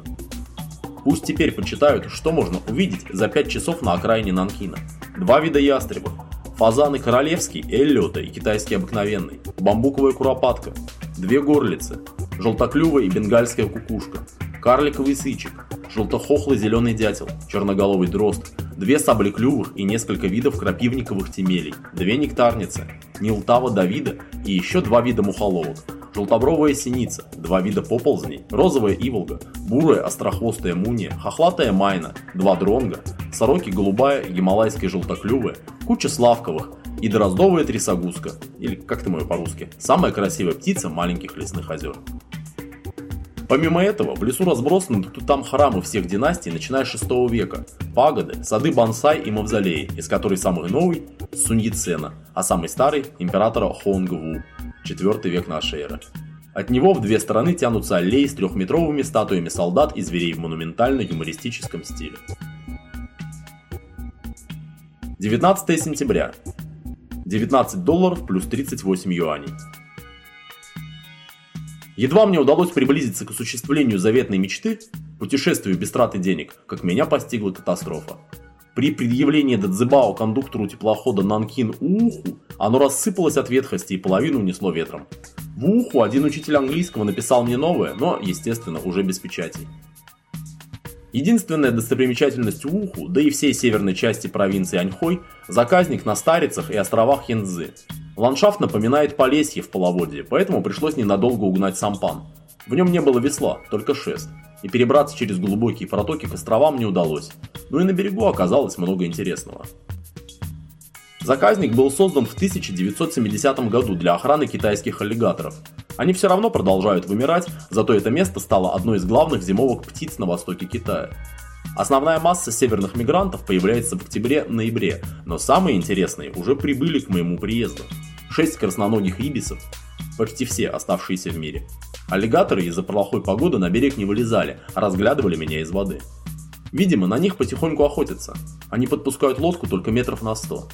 Пусть теперь почитают, что можно увидеть за 5 часов на окраине Нанкина. Два вида ястребов, фазаны королевский, эллиота и китайский обыкновенный, бамбуковая куропатка, две горлицы, желтоклювая и бенгальская кукушка, карликовый сычек, желтохохлый зеленый дятел, черноголовый дрозд, две саблеклювых и несколько видов крапивниковых темелей, две нектарницы, нилтава давида и еще два вида мухоловок, желтобровая синица, два вида поползней, розовая иволга, бурая острохвостая муния, хохлатая майна, два дронга, сороки голубая, гималайская желтоклювая, куча славковых и дроздовая трясогузка, или как ты мою по-русски, самая красивая птица маленьких лесных озер. Помимо этого, в лесу разбросаны тут там храмы всех династий, начиная с 6 века, пагоды, сады бонсай и мавзолеи, из которых самый новый – Суньяцена, а самый старый – императора Хонгву, 4 век нашей эры. От него в две стороны тянутся аллеи с трехметровыми статуями солдат и зверей в монументально-юмористическом стиле. 19 сентября. 19 долларов плюс 38 юаней. Едва мне удалось приблизиться к осуществлению заветной мечты, путешествию без траты денег, как меня постигла катастрофа. При предъявлении Дадзебао кондуктору теплохода Нанкин-Уху оно рассыпалось от ветхости и половину унесло ветром. В Уху один учитель английского написал мне новое, но, естественно, уже без печатей. Единственная достопримечательность Уху, да и всей северной части провинции Аньхой – заказник на Старицах и островах Янцзы. Ландшафт напоминает Полесье в половодье, поэтому пришлось ненадолго угнать сампан. В нем не было весла, только шест, и перебраться через глубокие протоки к островам не удалось, но и на берегу оказалось много интересного. Заказник был создан в 1970 году для охраны китайских аллигаторов. Они все равно продолжают вымирать, зато это место стало одной из главных зимовок птиц на востоке Китая. Основная масса северных мигрантов появляется в октябре-ноябре, но самые интересные уже прибыли к моему приезду. Шесть красноногих ибисов, почти все оставшиеся в мире. Аллигаторы из-за плохой погоды на берег не вылезали, а разглядывали меня из воды. Видимо, на них потихоньку охотятся. Они подпускают лодку только метров на сто.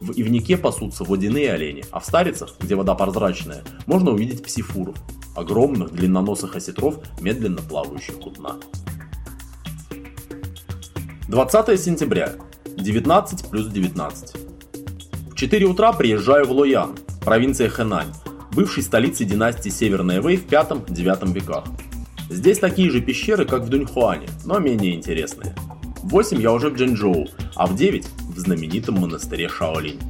В Ивнике пасутся водяные олени, а в Старицах, где вода прозрачная, можно увидеть псифуров, огромных длинноносых осетров, медленно плавающих у дна. 20 сентября, 19 плюс 19. В 4 утра приезжаю в Лоян, провинция Хэнань, бывшей столицей династии Северная Вэй в 5-9 веках. Здесь такие же пещеры, как в Дуньхуане, но менее интересные. В 8 я уже в Джэнчжоу, а в 9 в знаменитом монастыре Шаолинь.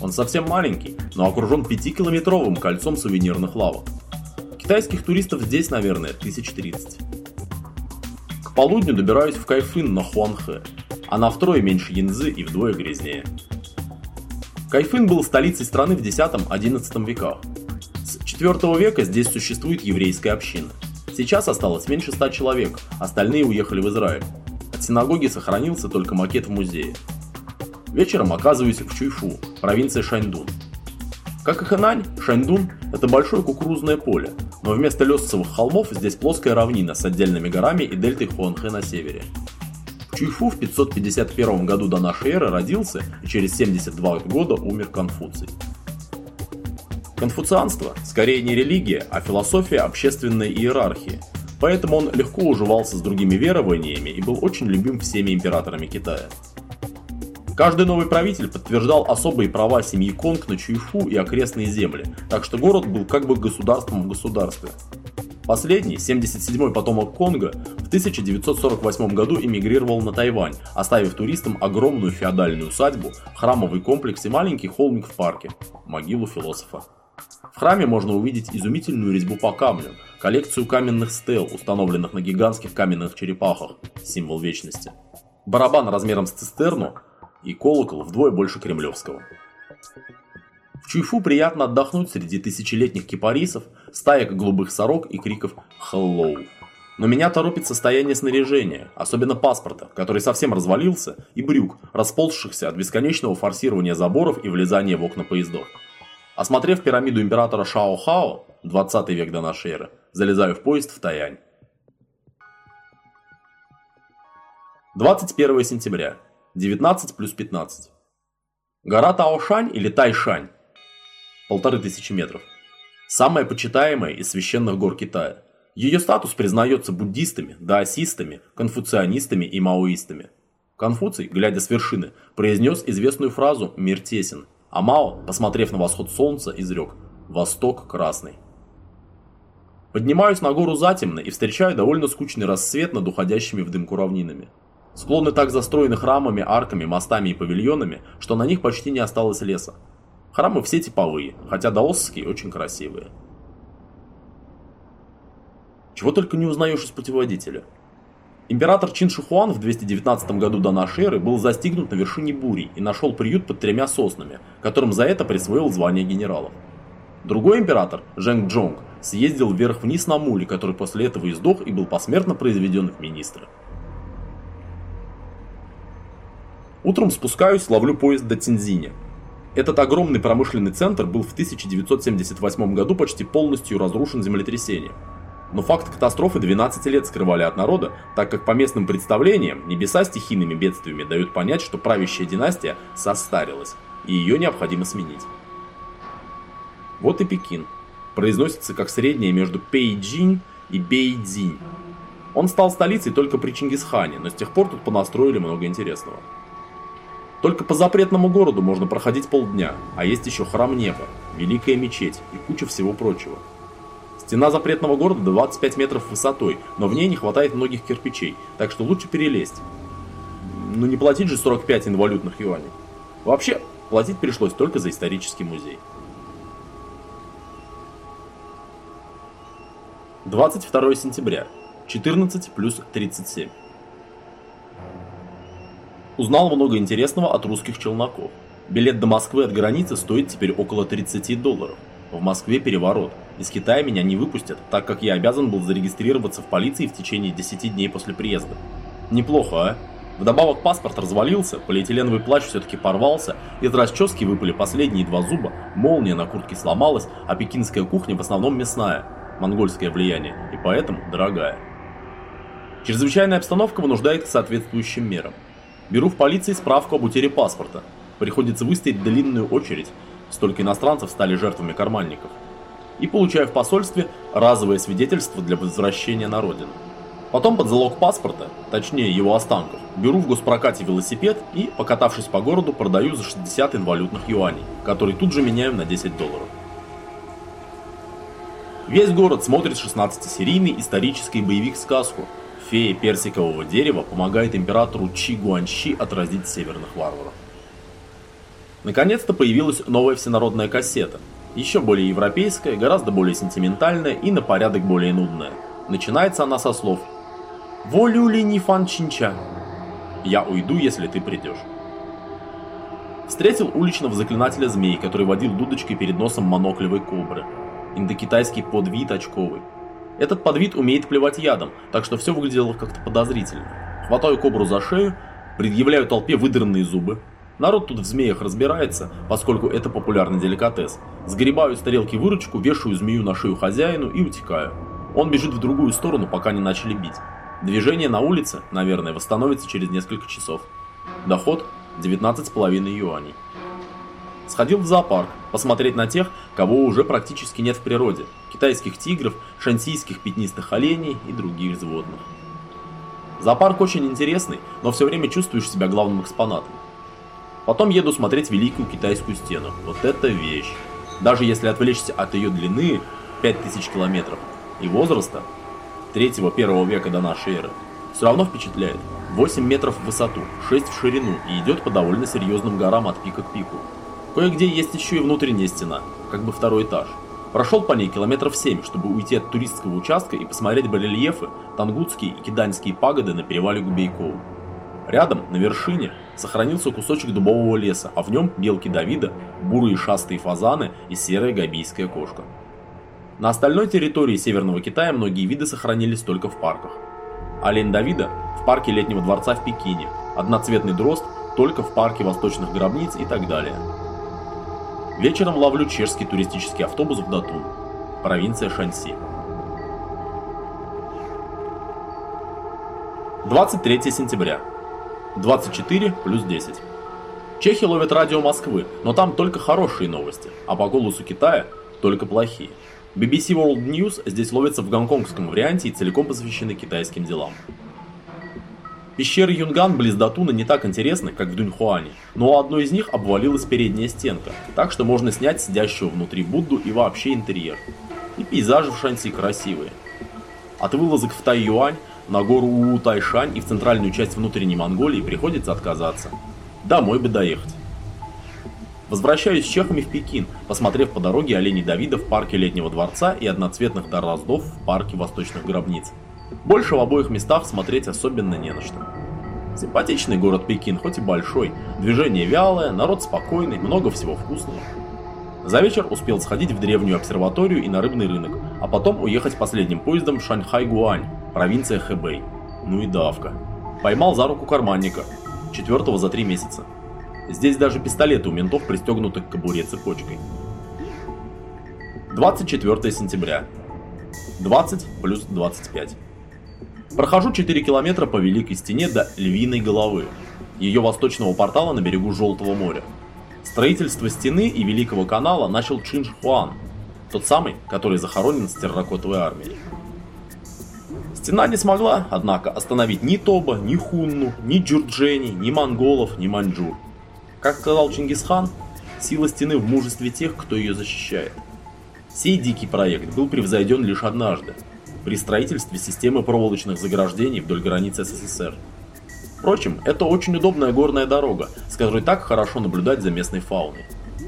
Он совсем маленький, но окружен 5-километровым кольцом сувенирных лавок. Китайских туристов здесь, наверное, 1030. Полудню добираюсь в Кайфын на Хуанхэ. Она втрое меньше Янзы и вдвое грязнее. Кайфын был столицей страны в X-XI веках. С IV века здесь существует еврейская община. Сейчас осталось меньше ста человек, остальные уехали в Израиль. От синагоги сохранился только макет в музее. Вечером оказываюсь в Чуйфу, провинция Шаньдун. Как и Хэнань, Шаньдун – это большое кукурузное поле, но вместо лесовых холмов здесь плоская равнина с отдельными горами и дельтой Хуанхэ на севере. Чуйфу в 551 году до нашей эры родился и через 72 года умер Конфуций. Конфуцианство – скорее не религия, а философия общественной иерархии, поэтому он легко уживался с другими верованиями и был очень любим всеми императорами Китая. Каждый новый правитель подтверждал особые права семьи Конг на Чуйфу и окрестные земли, так что город был как бы государством в государстве. Последний, 77-й потомок Конга, в 1948 году эмигрировал на Тайвань, оставив туристам огромную феодальную усадьбу, храмовый комплекс и маленький холмик в парке – могилу философа. В храме можно увидеть изумительную резьбу по камню, коллекцию каменных стел, установленных на гигантских каменных черепахах, символ вечности, барабан размером с цистерну и колокол вдвое больше кремлевского. В Чуйфу приятно отдохнуть среди тысячелетних кипарисов, стаек голубых сорок и криков «Hello». Но меня торопит состояние снаряжения, особенно паспорта, который совсем развалился, и брюк, расползшихся от бесконечного форсирования заборов и влезания в окна поездов. Осмотрев пирамиду императора Шао-Хао, 20 век до нашей эры, залезаю в поезд в Таянь. 21 сентября, 19 плюс 15. Гора Таошань или Тайшань полторы тысячи метров. Самая почитаемая из священных гор Китая. Ее статус признается буддистами, даосистами, конфуцианистами и маоистами. Конфуций, глядя с вершины, произнес известную фразу «Мир тесен», а Мао, посмотрев на восход солнца, изрек «Восток красный». Поднимаюсь на гору затемно и встречаю довольно скучный рассвет над уходящими в дымку равнинами. Склоны так застроены храмами, арками, мостами и павильонами, что на них почти не осталось леса. Храмы все типовые, хотя даосские очень красивые. Чего только не узнаешь из путеводителя. Император Чин Шихуан в 219 году до нашей эры был застигнут на вершине бури и нашел приют под тремя соснами, которым за это присвоил звание генерала. Другой император, Жэнг Джонг, съездил вверх-вниз на муле, который после этого издох и был посмертно произведен в министры. Утром спускаюсь, ловлю поезд до Тинзиня, этот огромный промышленный центр был в 1978 году почти полностью разрушен землетрясением. Но факт катастрофы 12 лет скрывали от народа, так как по местным представлениям небеса стихийными бедствиями дают понять, что правящая династия состарилась, и ее необходимо сменить. Вот и Пекин. Произносится как среднее между Пейджинь и Бейдзинь. Он стал столицей только при Чингисхане, но с тех пор тут понастроили много интересного. Только по запретному городу можно проходить полдня, а есть еще храм неба, великая мечеть и куча всего прочего. Стена запретного города 25 метров высотой, но в ней не хватает многих кирпичей, так что лучше перелезть. Ну не платить же 45 инвалютных юаней. Вообще, платить пришлось только за исторический музей. 22 сентября, 14 плюс 37. Узнал много интересного от русских челноков. Билет до Москвы от границы стоит теперь около 30 долларов. В Москве переворот. Из Китая меня не выпустят, так как я обязан был зарегистрироваться в полиции в течение 10 дней после приезда. Неплохо, а? Вдобавок паспорт развалился, полиэтиленовый плащ все-таки порвался, из расчески выпали последние два зуба, молния на куртке сломалась, а пекинская кухня в основном мясная, монгольское влияние, и поэтому дорогая. Чрезвычайная обстановка вынуждает к соответствующим мерам. Беру в полиции справку об утере паспорта. Приходится выстоять длинную очередь. Столько иностранцев стали жертвами карманников. И получаю в посольстве разовое свидетельство для возвращения на родину. Потом под залог паспорта, точнее его останков, беру в госпрокате велосипед и, покатавшись по городу, продаю за 60 инвалютных юаней, которые тут же меняю на 10 долларов. Весь город смотрит 16-серийный исторический боевик-сказку фея персикового дерева помогает императору Чи Гуанщи отразить северных варваров. Наконец-то появилась новая всенародная кассета, еще более европейская, гораздо более сентиментальная и на порядок более нудная. Начинается она со слов «Волю ли не фан чинча?» «Я уйду, если ты придешь». Встретил уличного заклинателя змей, который водил дудочкой перед носом моноклевой кобры. Индокитайский подвид очковый. Этот подвид умеет плевать ядом, так что все выглядело как-то подозрительно. Хватаю кобру за шею, предъявляю толпе выдранные зубы. Народ тут в змеях разбирается, поскольку это популярный деликатес. Сгребаю с тарелки выручку, вешаю змею на шею хозяину и утекаю. Он бежит в другую сторону, пока не начали бить. Движение на улице, наверное, восстановится через несколько часов. Доход 19,5 юаней. Сходил в зоопарк, посмотреть на тех, кого уже практически нет в природе. Китайских тигров, шансийских пятнистых оленей и других животных. Зоопарк очень интересный, но все время чувствуешь себя главным экспонатом. Потом еду смотреть Великую Китайскую стену. Вот это вещь. Даже если отвлечься от ее длины 5000 километров, и возраста, 3-1 века до нашей эры, все равно впечатляет. 8 метров в высоту, 6 в ширину и идет по довольно серьезным горам от пика к пику. Кое-где есть еще и внутренняя стена, как бы второй этаж. Прошел по ней километров 7, чтобы уйти от туристского участка и посмотреть барельефы, тангутские и киданьские пагоды на перевале Губейкоу. Рядом, на вершине, сохранился кусочек дубового леса, а в нем белки Давида, бурые шастые фазаны и серая габийская кошка. На остальной территории Северного Китая многие виды сохранились только в парках. Олень Давида в парке Летнего дворца в Пекине, одноцветный дрозд только в парке Восточных гробниц и так далее. Вечером ловлю чешский туристический автобус в Датун, провинция Шанси. 23 сентября. 24 плюс 10. Чехи ловят радио Москвы, но там только хорошие новости, а по голосу Китая только плохие. BBC World News здесь ловится в гонконгском варианте и целиком посвящены китайским делам. Пещеры Юнган близ Датуна не так интересны, как в Дуньхуане, но у одной из них обвалилась передняя стенка, так что можно снять сидящего внутри Будду и вообще интерьер. И пейзажи в Шанси красивые. От вылазок в Тайюань на гору Уу-Тайшань и в центральную часть внутренней Монголии приходится отказаться. Домой бы доехать. Возвращаюсь с чехами в Пекин, посмотрев по дороге оленей Давида в парке Летнего дворца и одноцветных дороздов в парке Восточных гробниц. Больше в обоих местах смотреть особенно не на что. Симпатичный город Пекин, хоть и большой, движение вялое, народ спокойный, много всего вкусного. За вечер успел сходить в древнюю обсерваторию и на рыбный рынок, а потом уехать последним поездом в Шанхай-Гуань, провинция Хэбэй. Ну и давка. Поймал за руку карманника, четвертого за три месяца. Здесь даже пистолеты у ментов пристегнуты к кобуре цепочкой. 24 сентября. 20 плюс 25. Прохожу 4 километра по Великой Стене до Львиной Головы, ее восточного портала на берегу Желтого моря. Строительство стены и Великого канала начал Чинш Хуан, тот самый, который захоронен с терракотовой армией. Стена не смогла, однако, остановить ни Тоба, ни Хунну, ни Джурджени, ни монголов, ни маньчжур. Как сказал Чингисхан, сила стены в мужестве тех, кто ее защищает. Сей дикий проект был превзойден лишь однажды, при строительстве системы проволочных заграждений вдоль границы СССР. Впрочем, это очень удобная горная дорога, с которой так хорошо наблюдать за местной фауной.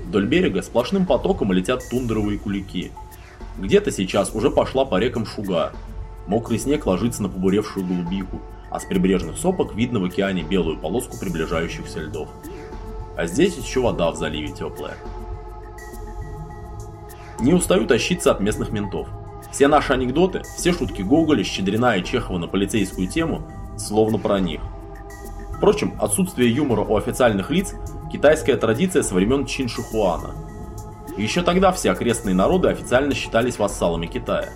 Вдоль берега сплошным потоком летят тундровые кулики. Где-то сейчас уже пошла по рекам шуга. Мокрый снег ложится на побуревшую голубику, а с прибрежных сопок видно в океане белую полоску приближающихся льдов. А здесь еще вода в заливе теплая. Не устаю тащиться от местных ментов. Все наши анекдоты, все шутки Гоголя, Щедрина и Чехова на полицейскую тему, словно про них. Впрочем, отсутствие юмора у официальных лиц – китайская традиция со времен Чин Шихуана. Еще тогда все окрестные народы официально считались вассалами Китая.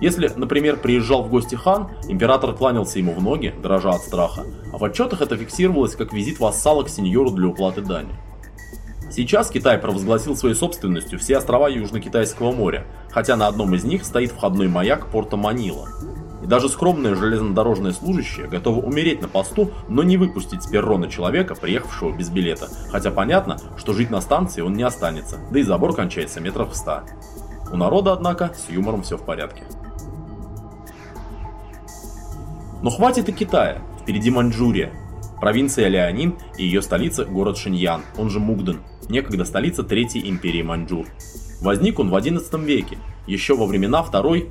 Если, например, приезжал в гости хан, император кланялся ему в ноги, дрожа от страха, а в отчетах это фиксировалось как визит вассала к сеньору для уплаты дани. Сейчас Китай провозгласил своей собственностью все острова Южно-Китайского моря, хотя на одном из них стоит входной маяк порта Манила. И даже скромное железнодорожное служащее готово умереть на посту, но не выпустить с перрона человека, приехавшего без билета, хотя понятно, что жить на станции он не останется, да и забор кончается метров в ста. У народа, однако, с юмором все в порядке. Но хватит и Китая, впереди Маньчжурия, провинция Леонин и ее столица город Шиньян, он же Мугден, некогда столица Третьей империи Маньчжур. Возник он в XI веке, еще во времена Второй,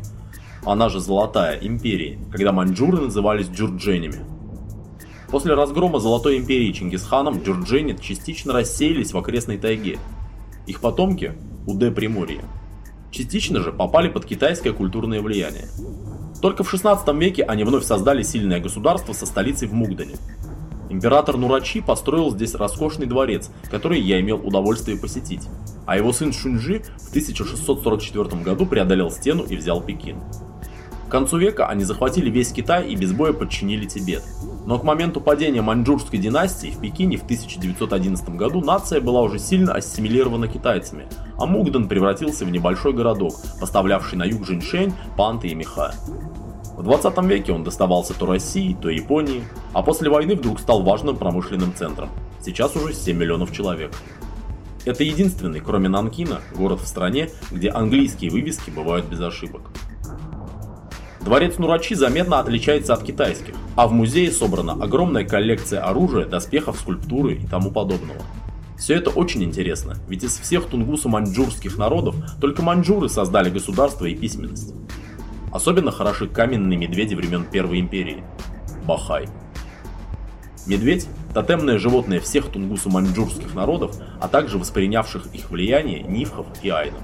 она же Золотая империи, когда маньчжуры назывались джурдженями. После разгрома Золотой империи Чингисханом джурджени частично рассеялись в окрестной тайге. Их потомки – Уде Приморье. Частично же попали под китайское культурное влияние. Только в 16 веке они вновь создали сильное государство со столицей в Мугдане. Император Нурачи построил здесь роскошный дворец, который я имел удовольствие посетить, а его сын Шунжи в 1644 году преодолел стену и взял Пекин. К концу века они захватили весь Китай и без боя подчинили Тибет. Но к моменту падения маньчжурской династии в Пекине в 1911 году нация была уже сильно ассимилирована китайцами, а Мугдан превратился в небольшой городок, поставлявший на юг женьшень, панты и меха. В 20 веке он доставался то России, то Японии, а после войны вдруг стал важным промышленным центром. Сейчас уже 7 миллионов человек. Это единственный, кроме Нанкина, город в стране, где английские вывески бывают без ошибок. Дворец Нурачи заметно отличается от китайских, а в музее собрана огромная коллекция оружия, доспехов, скульптуры и тому подобного. Все это очень интересно, ведь из всех тунгусо-маньчжурских народов только маньчжуры создали государство и письменность. Особенно хороши каменные медведи времен Первой империи. Бахай. Медведь – тотемное животное всех тунгусо-маньчжурских народов, а также воспринявших их влияние нивхов и айнов.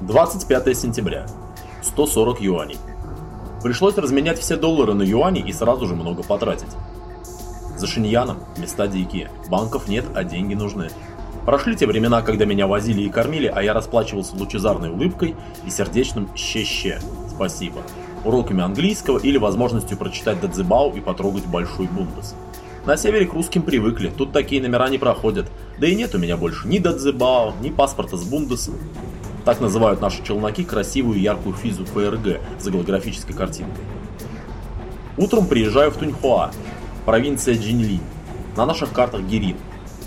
25 сентября. 140 юаней. Пришлось разменять все доллары на юани и сразу же много потратить. За Шиньяном места дикие, банков нет, а деньги нужны. Прошли те времена, когда меня возили и кормили, а я расплачивался лучезарной улыбкой и сердечным «ще-ще» – спасибо, уроками английского или возможностью прочитать Дадзебау и потрогать Большой Бундес. На севере к русским привыкли, тут такие номера не проходят, да и нет у меня больше ни Дадзебао, ни паспорта с Бундесом. Так называют наши челноки красивую яркую физу ФРГ с голографической картинкой. Утром приезжаю в Туньхуа, провинция Джинлинь, на наших картах Гирин.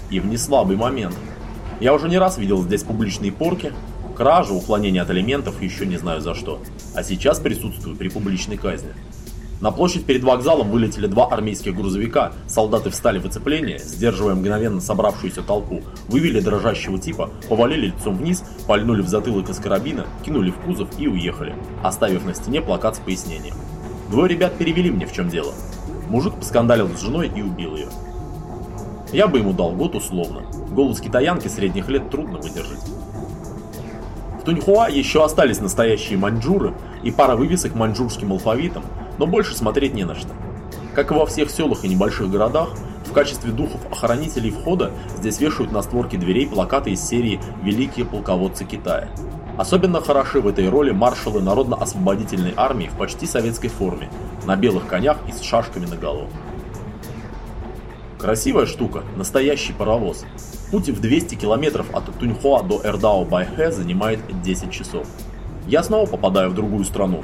И в неслабый момент. Я уже не раз видел здесь публичные порки, кражи, уклонение от элементов еще не знаю за что. А сейчас присутствую при публичной казни. На площадь перед вокзалом вылетели два армейских грузовика, солдаты встали в оцепление, сдерживая мгновенно собравшуюся толпу, вывели дрожащего типа, повалили лицом вниз, пальнули в затылок из карабина, кинули в кузов и уехали, оставив на стене плакат с пояснением. Двое ребят перевели мне в чем дело. Мужик поскандалил с женой и убил ее. Я бы ему дал год условно. Голос китаянки средних лет трудно выдержать. В Туньхуа еще остались настоящие маньчжуры и пара вывесок маньчжурским алфавитом, но больше смотреть не на что. Как и во всех селах и небольших городах, в качестве духов-охранителей входа здесь вешают на створки дверей плакаты из серии «Великие полководцы Китая». Особенно хороши в этой роли маршалы Народно-освободительной армии в почти советской форме, на белых конях и с шашками на голову. Красивая штука, настоящий паровоз. Путь в 200 километров от Туньхуа до Эрдао-Байхэ занимает 10 часов. Я снова попадаю в другую страну,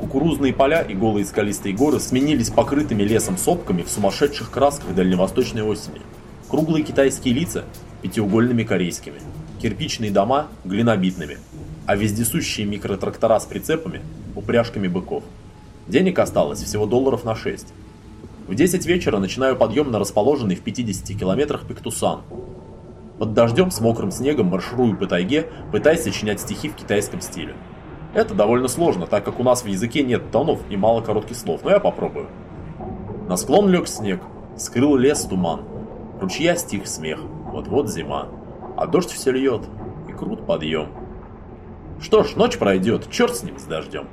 Кукурузные поля и голые скалистые горы сменились покрытыми лесом сопками в сумасшедших красках дальневосточной осени. Круглые китайские лица – пятиугольными корейскими, кирпичные дома – глинобитными, а вездесущие микротрактора с прицепами – упряжками быков. Денег осталось всего долларов на 6. В 10 вечера начинаю подъем на расположенный в 50 километрах Пиктусан. Под дождем с мокрым снегом марширую по тайге, пытаясь сочинять стихи в китайском стиле. Это довольно сложно, так как у нас в языке нет тонов и мало коротких слов, но я попробую. На склон лег снег, скрыл лес туман, ручья стих смех, вот-вот зима, а дождь все льет, и крут подъем. Что ж, ночь пройдет, черт с ним, с дождем.